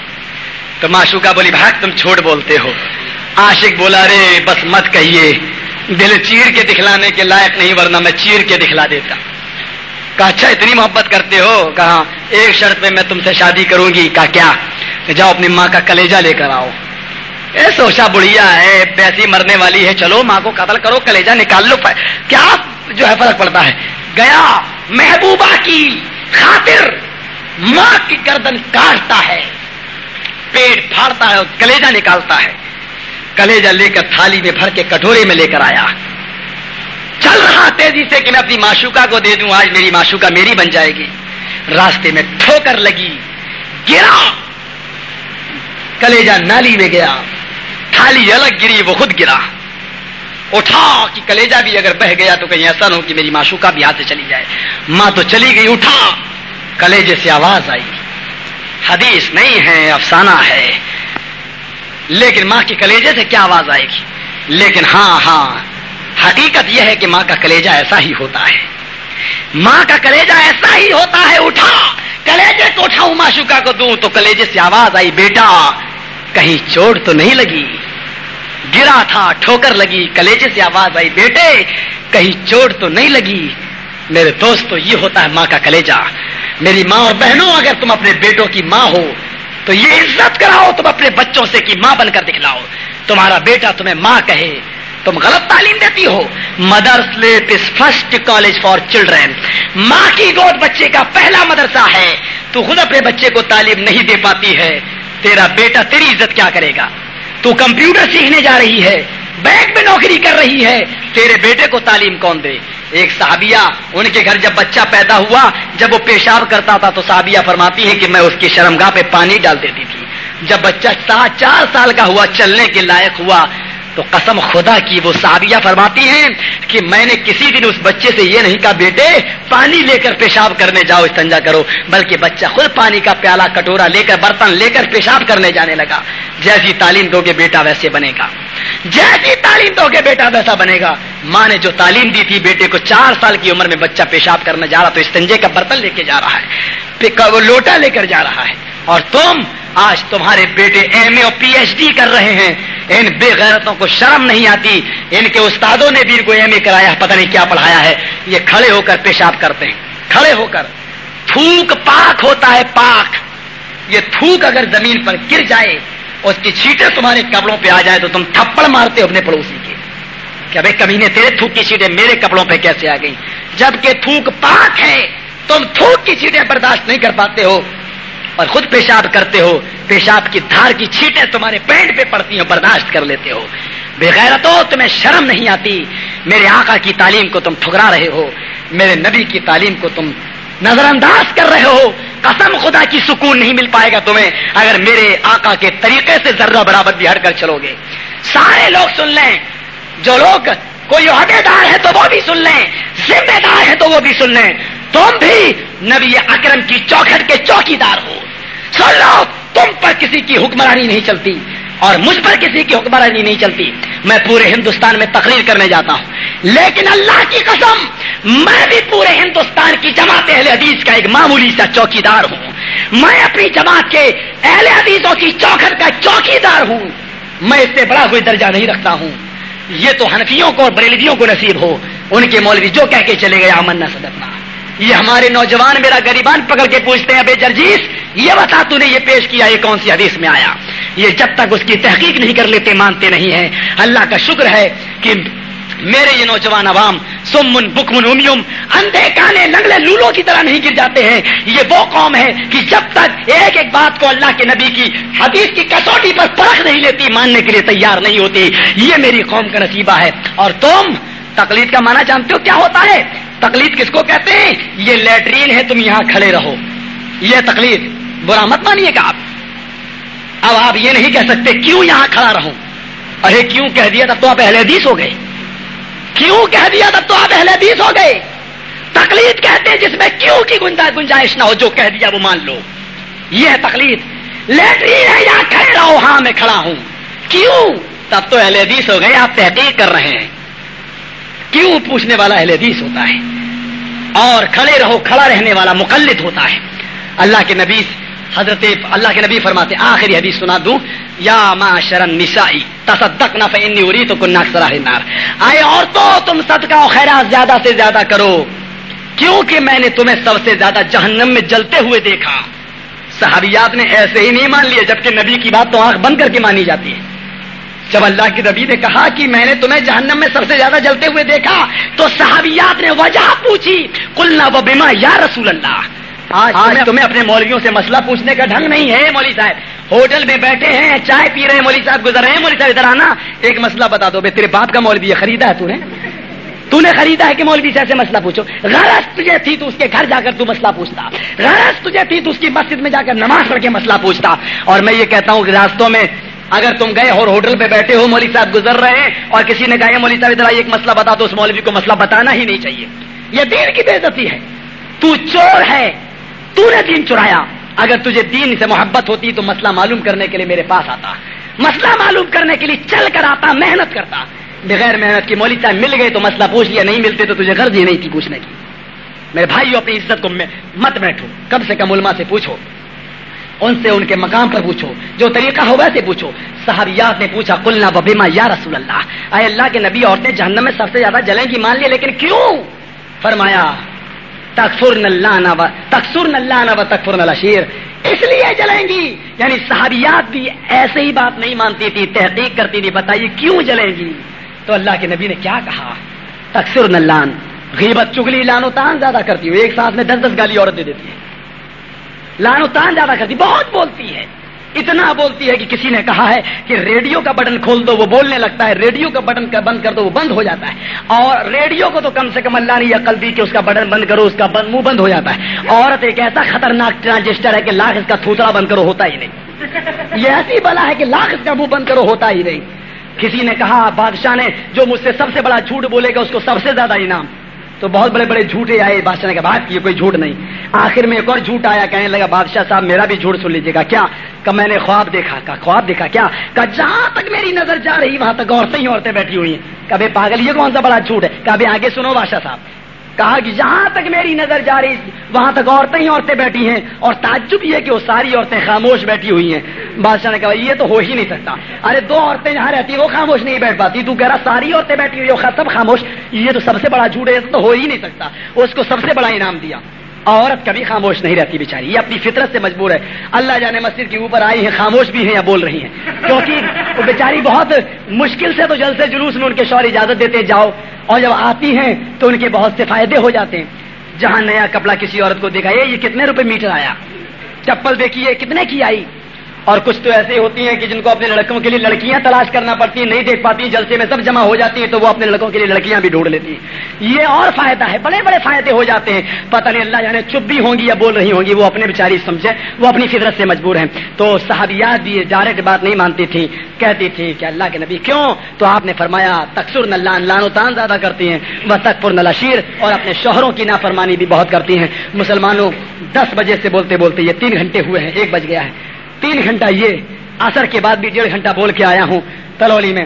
تو معشوقہ بولی، بھاگ، تم چھوٹ بولتے ہو۔ عاشق بولا رے بس مت کہیے۔ دل چیر کے دکھلانے کے لائق نہیں، ورنہ میں چیر کے دکھلا دیتا۔ کہا اچھا اتنی محبت کرتے ہو۔ کہا، ایک شرط پہ میں تم سے شادی کروں گی۔ کہا، کیا؟ کہ جاؤ، اپنی ماں کا کلیجا لے کر آؤ۔ اے سوچا بڑھیا ہے، پیسی مرنے والی ہے، چلو ماں کو قتل کرو کلیجا نکال لو کیا جو ہے فرق پڑتا ہے؟ گیا محبوبہ کی خاطر ماں کی گردن کاٹتا ہے، پیٹ پھاڑتا ہے اور کلیجا نکالتا ہے۔ کلیجا لے کر تھالی میں بھر کے کٹورے میں لے کر آیا۔ چل رہا تیزی سے کہ میں اپنی معشوقہ کو دے دوں، آج میری معشوقہ میری بن جائے گی۔ راستے میں ٹھوکر لگی، گرا۔ کلیجا نالی میں گیا۔ تھالی الگ گری، وہ خود گرا۔ اٹھا کہ کلیجا بھی اگر بہ گیا تو کہیں ایسا نہ ہو کہ میری معشوقہ بھی ہاتھ سے چلی جائے۔ ماں تو چلی گئی، اٹھا۔ کلیجے سے آواز آئی۔ حدیث نہیں ہے، افسانہ ہے۔ لیکن ماں کے کلیجے سے کیا آواز آئے گی؟ لیکن ہاں ہاں۔ حقیقت یہ ہے کہ ماں کا کلیجہ ایسا ہی ہوتا ہے۔ ماں کا کلیجہ ایسا ہی ہوتا ہے، اٹھا۔ کلیجے کو اٹھاؤں معشوقہ کو دوں۔ تو کلیجے سے آواز آئی، بیٹا، کہیں چوٹ تو نہیں لگی؟ گرا تھا، ٹھوکر لگی، کلیجے سے آواز آئی، بیٹے، کہیں چوٹ تو نہیں لگی؟ میرے دوست تو یہ ہوتا ہے ماں کا کلیجہ۔ میری ماں اور بہنوں، اگر تم اپنے بیٹوں کی ماں ہو، تو یہ عزت کراؤ، تم اپنے بچوں سے کی ماں بن کر دکھلاؤ۔ تمہارا بیٹا تمہیں ماں کہے، تم غلط تعلیم دیتی ہو۔ Mother's lap is first college for children ماں کی گود بچے کا پہلا مدرسہ ہے۔ تو خود اپنے بچے کو تعلیم نہیں دے پاتی ہے۔ تیرا بیٹا تیری عزت کیا کرے گا؟ تو کمپیوٹر سیکھنے جا رہی ہے بینک میں نوکری کر رہی ہے۔ تیرے بیٹے کو تعلیم کون دے؟ ایک صحابیہ، ان کے گھر جب بچہ پیدا ہوا، جب وہ پیشاب کرتا تھا تو صحابیہ فرماتی ہے کہ میں اس کی شرمگاہ پہ پانی ڈال دیتی تھی۔ جب بچہ سات چار سال کا ہوا، چلنے کے لائق ہوا تو قسم خدا کی وہ صحابیہ فرماتی ہیں کہ میں نے کسی دن اس بچے سے یہ نہیں کہا، بیٹے، پانی لے کر پیشاب کرنے جاؤ، استنجا کرو۔ بلکہ بچہ خود پانی کا پیالہ کٹورا لے کر، برتن لے کر پیشاب کرنے جانے لگا۔ جیسی تعلیم دو گے بیٹا ویسے بنے گا۔ جیسی تعلیم دو گے بیٹا ویسا بنے گا۔ ماں نے جو تعلیم دی تھی، بیٹے کو چار سال کی عمر میں بچہ پیشاب کرنے جا رہا تو استنجے کا برتن لے کے جا رہا ہے۔ وہ لوٹا لے کر جا رہا ہے۔ اور تم آج تمہارے بیٹے ایم اے اور پی ایچ ڈی کر رہے ہیں۔ ان بے غیرتوں کو شرم نہیں آتی۔ ان کے استادوں نے بھی ان کو ایم اے کرایا پتہ نہیں کیا پڑھایا ہے۔ یہ کھڑے ہو کر پیشاب کرتے ہیں۔ کھڑے ہو کر۔ تھوک پاک ہوتا ہے پاک۔ یہ تھوک اگر زمین پر گر جائے، اس کی چھیٹیں تمہارے کپڑوں پہ آ جائے تو تم تھپڑ مارتے ہو اپنے پڑوسی کے۔ کہ ابھی کبھی نے تیرے تھوک کی چھیٹیں میرے کپڑوں پہ کیسے آ گئی جبکہ تھوک پاک ہے، تم تھوک کی چھیٹیں برداشت نہیں کر پاتے ہو۔ اور خود پیشاب کرتے ہو، پیشاب کی دھار کی چھیٹیں تمہارے پینٹ پہ پڑتی ہو برداشت کر لیتے ہو۔ بغیر تو تمہیں شرم نہیں آتی۔ میرے آقا کی تعلیم کو تم ٹھکرا رہے ہو۔ میرے نبی کی تعلیم کو تم نظر انداز کر رہے ہو۔ قسم خدا کی سکون نہیں مل پائے گا تمہیں۔ اگر میرے آقا کے طریقے سے ذرہ برابر بھی ہٹ کر چلو گے۔ سارے لوگ سن لیں۔ جو لوگ کوئی عہدے دار ہے تو وہ بھی سن لیں ذمہ دار ہے تو وہ بھی سن لیں۔ تم بھی نبی اکرم کی چوکھٹ کے چوکی دار ہو۔ سن لو تم پر کسی کی حکمرانی نہیں چلتی اور مجھ پر کسی کی حکمرانی نہیں چلتی۔ میں پورے ہندوستان میں تقریر کرنے جاتا ہوں۔ لیکن اللہ کی قسم، میں بھی پورے ہندوستان کی جماعت اہل حدیث کا ایک معمولی سا چوکی دار ہوں۔ میں اپنی جماعت کے اہل حدیثوں کی چوکھٹ کا چوکی دار ہوں۔ میں اس سے بڑا کوئی درجہ نہیں رکھتا ہوں۔ یہ تو حنفیوں کو اور بریلویوں کو نصیب ہو۔ ان کے مولوی جو کہہ کے چلے گئے امن نہ صدقنا۔ یہ ہمارے نوجوان میرا گریبان پکڑ کے پوچھتے ہیں بے جرجیس، یہ بتا تو نے یہ پیش کیا، یہ کون سی حدیث میں آیا؟ یہ جب تک اس کی تحقیق نہیں کر لیتے، مانتے نہیں ہیں۔ اللہ کا شکر ہے کہ میرے یہ نوجوان عوام، سمن، بکمن، امیوم، اندھے کانے، لنگلے لولو کی طرح نہیں گر جاتے ہیں۔ یہ وہ قوم ہے کہ جب تک ایک ایک بات کو اللہ کے نبی کی حدیث کی کسوٹی پر پرکھ نہیں لیتی، ماننے کے لیے تیار نہیں ہوتی۔ یہ میری قوم کا نصیبہ ہے۔ اور تم تقلید کا مانا جانتے ہو کیا ہوتا ہے؟ تقلید کس کو کہتے ہیں؟ یہ لیٹرین ہے، تم یہاں کھڑے رہو۔ یہ تقلید، برا مت مانیے گا آپ۔ اب آپ یہ نہیں کہہ سکتے، کیوں یہاں کھڑا رہوں ارے کیوں کہہ دیا؟ تب تو آپ اہل حدیث ہو گئے۔ کیوں کہہ دیا تب تو آپ اہل حدیث ہو گئے؟ تقلید کہتے ہیں جس میں کیوں کی گنجائش نہ ہو، جو کہہ دیا وہ مان لو۔ یہ ہے تقلید۔ لیٹرین ہے یہاں کھڑے رہو ہاں میں کھڑا ہوں۔ کیوں؟ تب تو اہل حدیث ہو گئے، آپ تحقیق کر رہے ہیں۔ کیوں پوچھنے والا اہل حدیث ہوتا ہے؟ اور کھڑے رہو، کھڑا رہنے والا مقلد ہوتا ہے۔ اللہ کے نبی حضرت اللہ کے نبی فرماتے آخری حدیث سنا دوں۔ یا ماں شرن نسائی تصدق نہ فنی اری تو کن آئے اور تو تم صدقہ و خیرات زیادہ سے زیادہ کرو۔ کیونکہ میں نے تمہیں سب سے زیادہ جہنم میں جلتے ہوئے دیکھا۔ صحابیات نے ایسے ہی نہیں مان لیے جبکہ نبی کی بات تو آنکھ بند کر کے مانی جاتی ہے۔ جب اللہ کی نبی نے کہا کہ میں نے تمہیں جہنم میں سب سے زیادہ جلتے ہوئے دیکھا، تو صحابیات نے وجہ پوچھی۔ کلنا و بیما یا رسول اللہ۔ آج تمہیں اپنے مولویوں سے مسئلہ پوچھنے کا ڈھنگ نہیں ہے مولوی صاحب۔ ہوٹل میں بیٹھے ہیں چائے پی رہے ہیں مولوی صاحب گزر رہے ہیں۔ مولوی صاحب ادھر آنا ایک مسئلہ بتا دو۔ بے تیرے باپ کا مولوی یہ خریدا ہے تو نے تو نے خریدا ہے کہ مولوی صاحب سے مسئلہ پوچھو۔ غرض تجھے تھی تو اس کے گھر جا کر تو مسئلہ پوچھتا۔ غرض تجھے تھی تو اس کی مسجد میں جا کر نماز پڑھ کے مسئلہ پوچھتا۔ اور میں یہ کہتا ہوں کہ راستوں میں اگر تم گئے اور ہوٹل پہ بیٹھے ہو مولوی صاحب گزر رہے ہیں اور کسی نے کہا مولوی صاحب ادھر ایک مسئلہ بتا تو اس مولوی کو مسئلہ بتانا ہی نہیں چاہیے۔ یہ دین کی بےزتی ہے۔ تو چور ہے۔ تو نے دین چرایا۔ اگر تجھے دین سے محبت ہوتی تو مسئلہ معلوم کرنے کے لیے میرے پاس آتا۔ مسئلہ معلوم کرنے کے لیے چل کر آتا، محنت کرتا۔ بغیر محنت کی مولوی صاحب مل گئے تو مسئلہ پوچھ لیا، نہیں ملتے تو تجھے غرض ہی نہیں تھی پوچھنے کی۔ میرے بھائی اپنی عزت کو مت بیٹھو کم سے کم علماء سے پوچھو۔ ان سے ان کے مقام پر پوچھو۔ جو طریقہ ہو ویسے پوچھو۔ صحابیات نے پوچھا کلنا ببیما یا رسول اللہ۔ اے اللہ کے نبی، عورتیں جہنم میں سب سے زیادہ جلیں گی، مان لیے لیکن کیوں؟ فرمایا تکفر نلانا و تکسر نلانا و تکفر نلاشیر اس لیے جلیں گی. یعنی صحابیات بھی ایسے ہی بات نہیں مانتی تھی، تحقیق کرتی تھی، بتائیے کیوں جلیں گی؟ تو اللہ کے نبی نے کیا کہا؟ تکسر نلان غیبت، چگلی لانو تان زیادہ کرتی ہوں ایک ساتھ میں دس دس گالی عورت دے دیتی ہے. لانو تان زیادہ کرتی، بہت بولتی ہے. اتنا بولتی ہے کہ کسی نے کہا ہے کہ ریڈیو کا بٹن کھول دو، وہ بولنے لگتا ہے، ریڈیو کا بٹن بند کر دو، وہ بند ہو جاتا ہے۔ اور ریڈیو کو تو کم سے کم اللہ نے عقل دی کہ اس کا بٹن بند کرو، اس کا منہ بند ہو جاتا ہے۔ عورت ایک ایسا خطرناک ٹرانجسٹر ہے کہ لاکھ اس کا تھوتڑا بند کرو، ہوتا ہی نہیں۔ یہ ایسی بلا ہے کہ لاکھ اس کا منہ بند کرو، ہوتا ہی نہیں۔ کسی نے کہا، بادشاہ نے جو مجھ سے سب سے بڑا جھوٹ بولے گا، اس کو سب سے زیادہ انعام۔ تو بہت بڑے بڑے جھوٹے آئے بادشاہ نے کہا بات یہ کوئی جھوٹ نہیں۔ آخر میں ایک اور جھوٹ آیا، کہنے لگا، بادشاہ صاحب، میرا بھی جھوٹ سن لیجیے گا۔ کیا؟ کہ میں نے خواب دیکھا، کہا، خواب دیکھا کیا؟ کہا، جہاں تک میری نظر جا رہی، وہاں تک عورتیں ہی عورتیں بیٹھی ہوئی ہیں۔ کبھی پاگل، یہ کون سا بڑا جھوٹ ہے؟ کبھی آگے سنو بادشاہ صاحب۔ کہا کہ جہاں تک میری نظر جا رہی وہاں تک عورتیں ہی عورتیں بیٹھی ہیں اور تعجب یہ کہ وہ ساری عورتیں خاموش بیٹھی ہوئی ہیں۔ بادشاہ نے کہا، یہ تو ہو ہی نہیں سکتا۔ ارے، دو عورتیں جہاں رہتی وہ خاموش نہیں بیٹھ پاتی۔ تو کہہ رہا، ساری عورتیں بیٹھی ہوئی سب خاموش۔ یہ تو سب سے بڑا جھوٹ ہے تو ہو ہی نہیں سکتا۔ اس کو سب سے بڑا انعام دیا۔ عورت کبھی خاموش نہیں رہتی بیچاری۔ یہ اپنی فطرت سے مجبور ہے۔ اللہ جانے مسجد کے اوپر آئی ہیں، خاموش بھی ہیں یا بول رہی ہیں۔ کیونکہ وہ بیچاری بہت مشکل سے تو جلد سے جلوس میں ان کے شور اجازت دیتے جاؤ۔ اور جب آتی ہیں تو ان کے بہت سے فائدے ہو جاتے ہیں۔ جہاں نیا کپڑا کسی عورت کو دیکھا یہ کتنے روپے میٹر آیا؟ چپل دیکھیے، کتنے کی آئی؟ اور کچھ تو ایسے ہوتی ہیں کہ جن کو اپنے لڑکوں کے لیے لڑکیاں تلاش کرنا پڑتی ہیں، نہیں دیکھ پاتی، جلسے میں سب جمع ہو جاتی ہیں تو وہ اپنے لڑکوں کے لیے لڑکیاں بھی ڈھونڈ لیتی ہیں۔ یہ اور فائدہ ہے، بڑے بڑے فائدے ہو جاتے ہیں۔ پتہ نہیں اللہ جانے چپ بھی ہوں گی یا بول رہی ہوں گی، وہ اپنے بیچاری سمجھے، وہ اپنی فطرت سے مجبور ہیں۔ تو صحابیات بھی ڈائریکٹ بات نہیں مانتی تھی کہتی تھی کہ اللہ کے نبی کیوں؟ تو آپ نے فرمایا تقسر نلان لان و تان زیادہ کرتی ہیں وہ تکپور نلاشیر اور اپنے شوہروں کی نافرمانی بھی بہت کرتی ہیں۔ مسلمانوں دس بجے سے بولتے بولتے یہ تین گھنٹے ہوئے ہیں، ایک بج گیا ہے۔ تین گھنٹہ یہ اثر کے بعد بھی ڈیڑھ گھنٹہ بول کے آیا ہوں تلولی میں،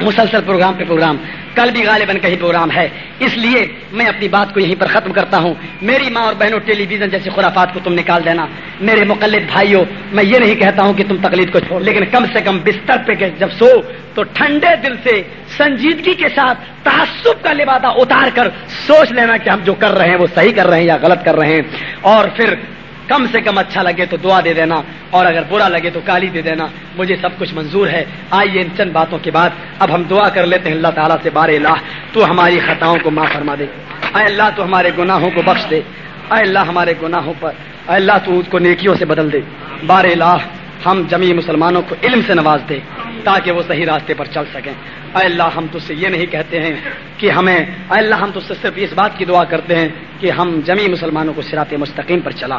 مسلسل پروگرام پہ پروگرام، کل بھی غالباً کہیں پروگرام ہے۔ اس لیے میں اپنی بات کو یہیں پر ختم کرتا ہوں۔ میری ماں اور بہنوں ٹیلی ویژن جیسی خرافات کو تم نکال دینا۔ میرے مقلد بھائیوں میں یہ نہیں کہتا ہوں کہ تم تقلید کو چھوڑ، لیکن کم سے کم بستر پہ جب سو تو ٹھنڈے دل سے سنجیدگی کے ساتھ تعصب کا لبادہ اتار کر سوچ لینا کہ ہم جو کر رہے ہیں وہ صحیح کر رہے ہیں یا غلط کر رہے ہیں۔ اور پھر کم سے کم اچھا لگے تو دعا دے دینا، اور اگر برا لگے تو کالی دے دینا۔ مجھے سب کچھ منظور ہے۔ آئیے ان چند باتوں کے بعد اب ہم دعا کر لیتے ہیں اللہ تعالیٰ سے بار اللہ، تو ہماری خطاؤں کو معاف فرما دے۔ اے اللہ، تو ہمارے گناہوں کو بخش دے۔ اے اللہ، ہمارے گناہوں پر، اے اللہ، تو اس کو نیکیوں سے بدل دے۔ بار اللہ، ہم جمی مسلمانوں کو علم سے نواز دے، تاکہ وہ صحیح راستے پر چل سکیں۔ اے اللہ، ہم تج سے یہ نہیں کہتے ہیں کہ ہمیں، اے اللہ، ہم تج سے صرف اس بات کی دعا کرتے ہیں کہ ہم جمی مسلمانوں کو سرات مستقیم پر چلا۔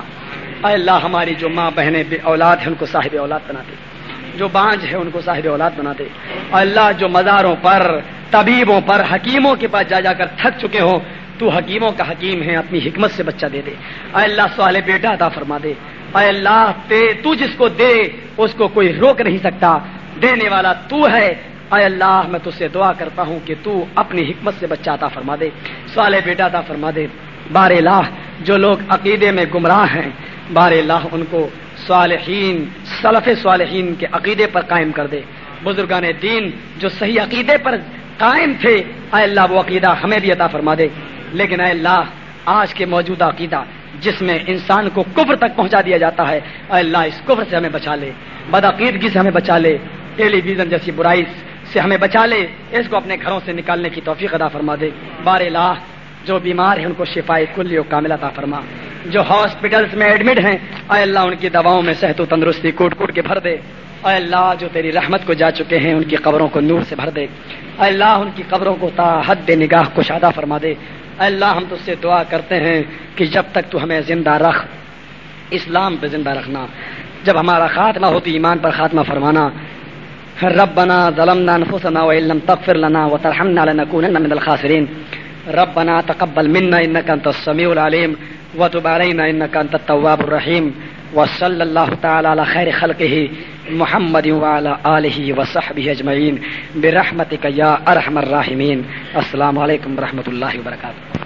اے اللہ ہماری جو ماں بہنیں بے اولاد ہیں، ان کو صاحب اولاد بنا دے جو بانج ہے، ان کو صاحب اولاد بنا دے اے اللہ جو مزاروں پر، طبیبوں پر، حکیموں کے پاس جا جا کر تھک چکے ہوں، تو حکیموں کا حکیم ہے اپنی حکمت سے بچہ دے دے۔ اے اللہ سوال بیٹا عطا فرما دے۔ اے اللہ، تے تو جس کو دے، اس کو کوئی روک نہیں سکتا۔ دینے والا تو ہے۔ اے اللہ، میں تجھ سے دعا کرتا ہوں کہ تو اپنی حکمت سے بچہ عطا فرما دے۔ سوال بیٹا عطا فرما دے۔ بار اللہ جو لوگ عقیدے میں گمراہ ہیں بار اللہ ان کو صالحین صلف صالحین کے عقیدے پر قائم کر دے۔ بزرگان دین جو صحیح عقیدے پر قائم تھے، اے اللہ وہ عقیدہ ہمیں بھی عطا فرما دے۔ لیکن اے اللہ، آج کے موجودہ عقیدہ جس میں انسان کو کفر تک پہنچا دیا جاتا ہے، اے اللہ اس کفر سے ہمیں بچا لے۔ بدعقیدگی سے ہمیں بچا لے۔ ٹیلی ویژن جیسی برائی سے ہمیں بچا لے۔ اس کو اپنے گھروں سے نکالنے کی توفیق ادا فرما دے۔ بار اللہ، جو بیمار ہیں ان کو شفائی کلی و کامل عطا فرما۔ جو ہاسپٹلس میں ایڈمٹ ہیں، اے اللہ ان کی دواؤں میں صحت و تندرستی کوٹ کوٹ کے بھر دے۔ اے اللہ، جو تیری رحمت کو جا چکے ہیں، ان کی قبروں کو نور سے بھر دے۔ اے اللہ، ان کی قبروں کو تا حد نگاہ کو شادہ فرما دے۔ اے اللہ، ہم تو سے دعا کرتے ہیں کہ جب تک تو ہمیں زندہ رکھ۔ اسلام پہ زندہ رکھنا۔ جب ہمارا خاتمہ ہوتی، ایمان پر خاتمہ فرمانا۔ ربنا ظلمنا انفسنا وان لم تغفر لنا وترحمنا لنكونن من الخاسرين ربنا تقبل منا انك انت السميع العليم۔ وتب علينا انك انت التواب الرحيم وصلى الله تعالى على خير خلقه محمد وعلى اله وصحبه اجمعين برحمتك يا ارحم الراحمين السلام عليكم ورحمه الله وبركاته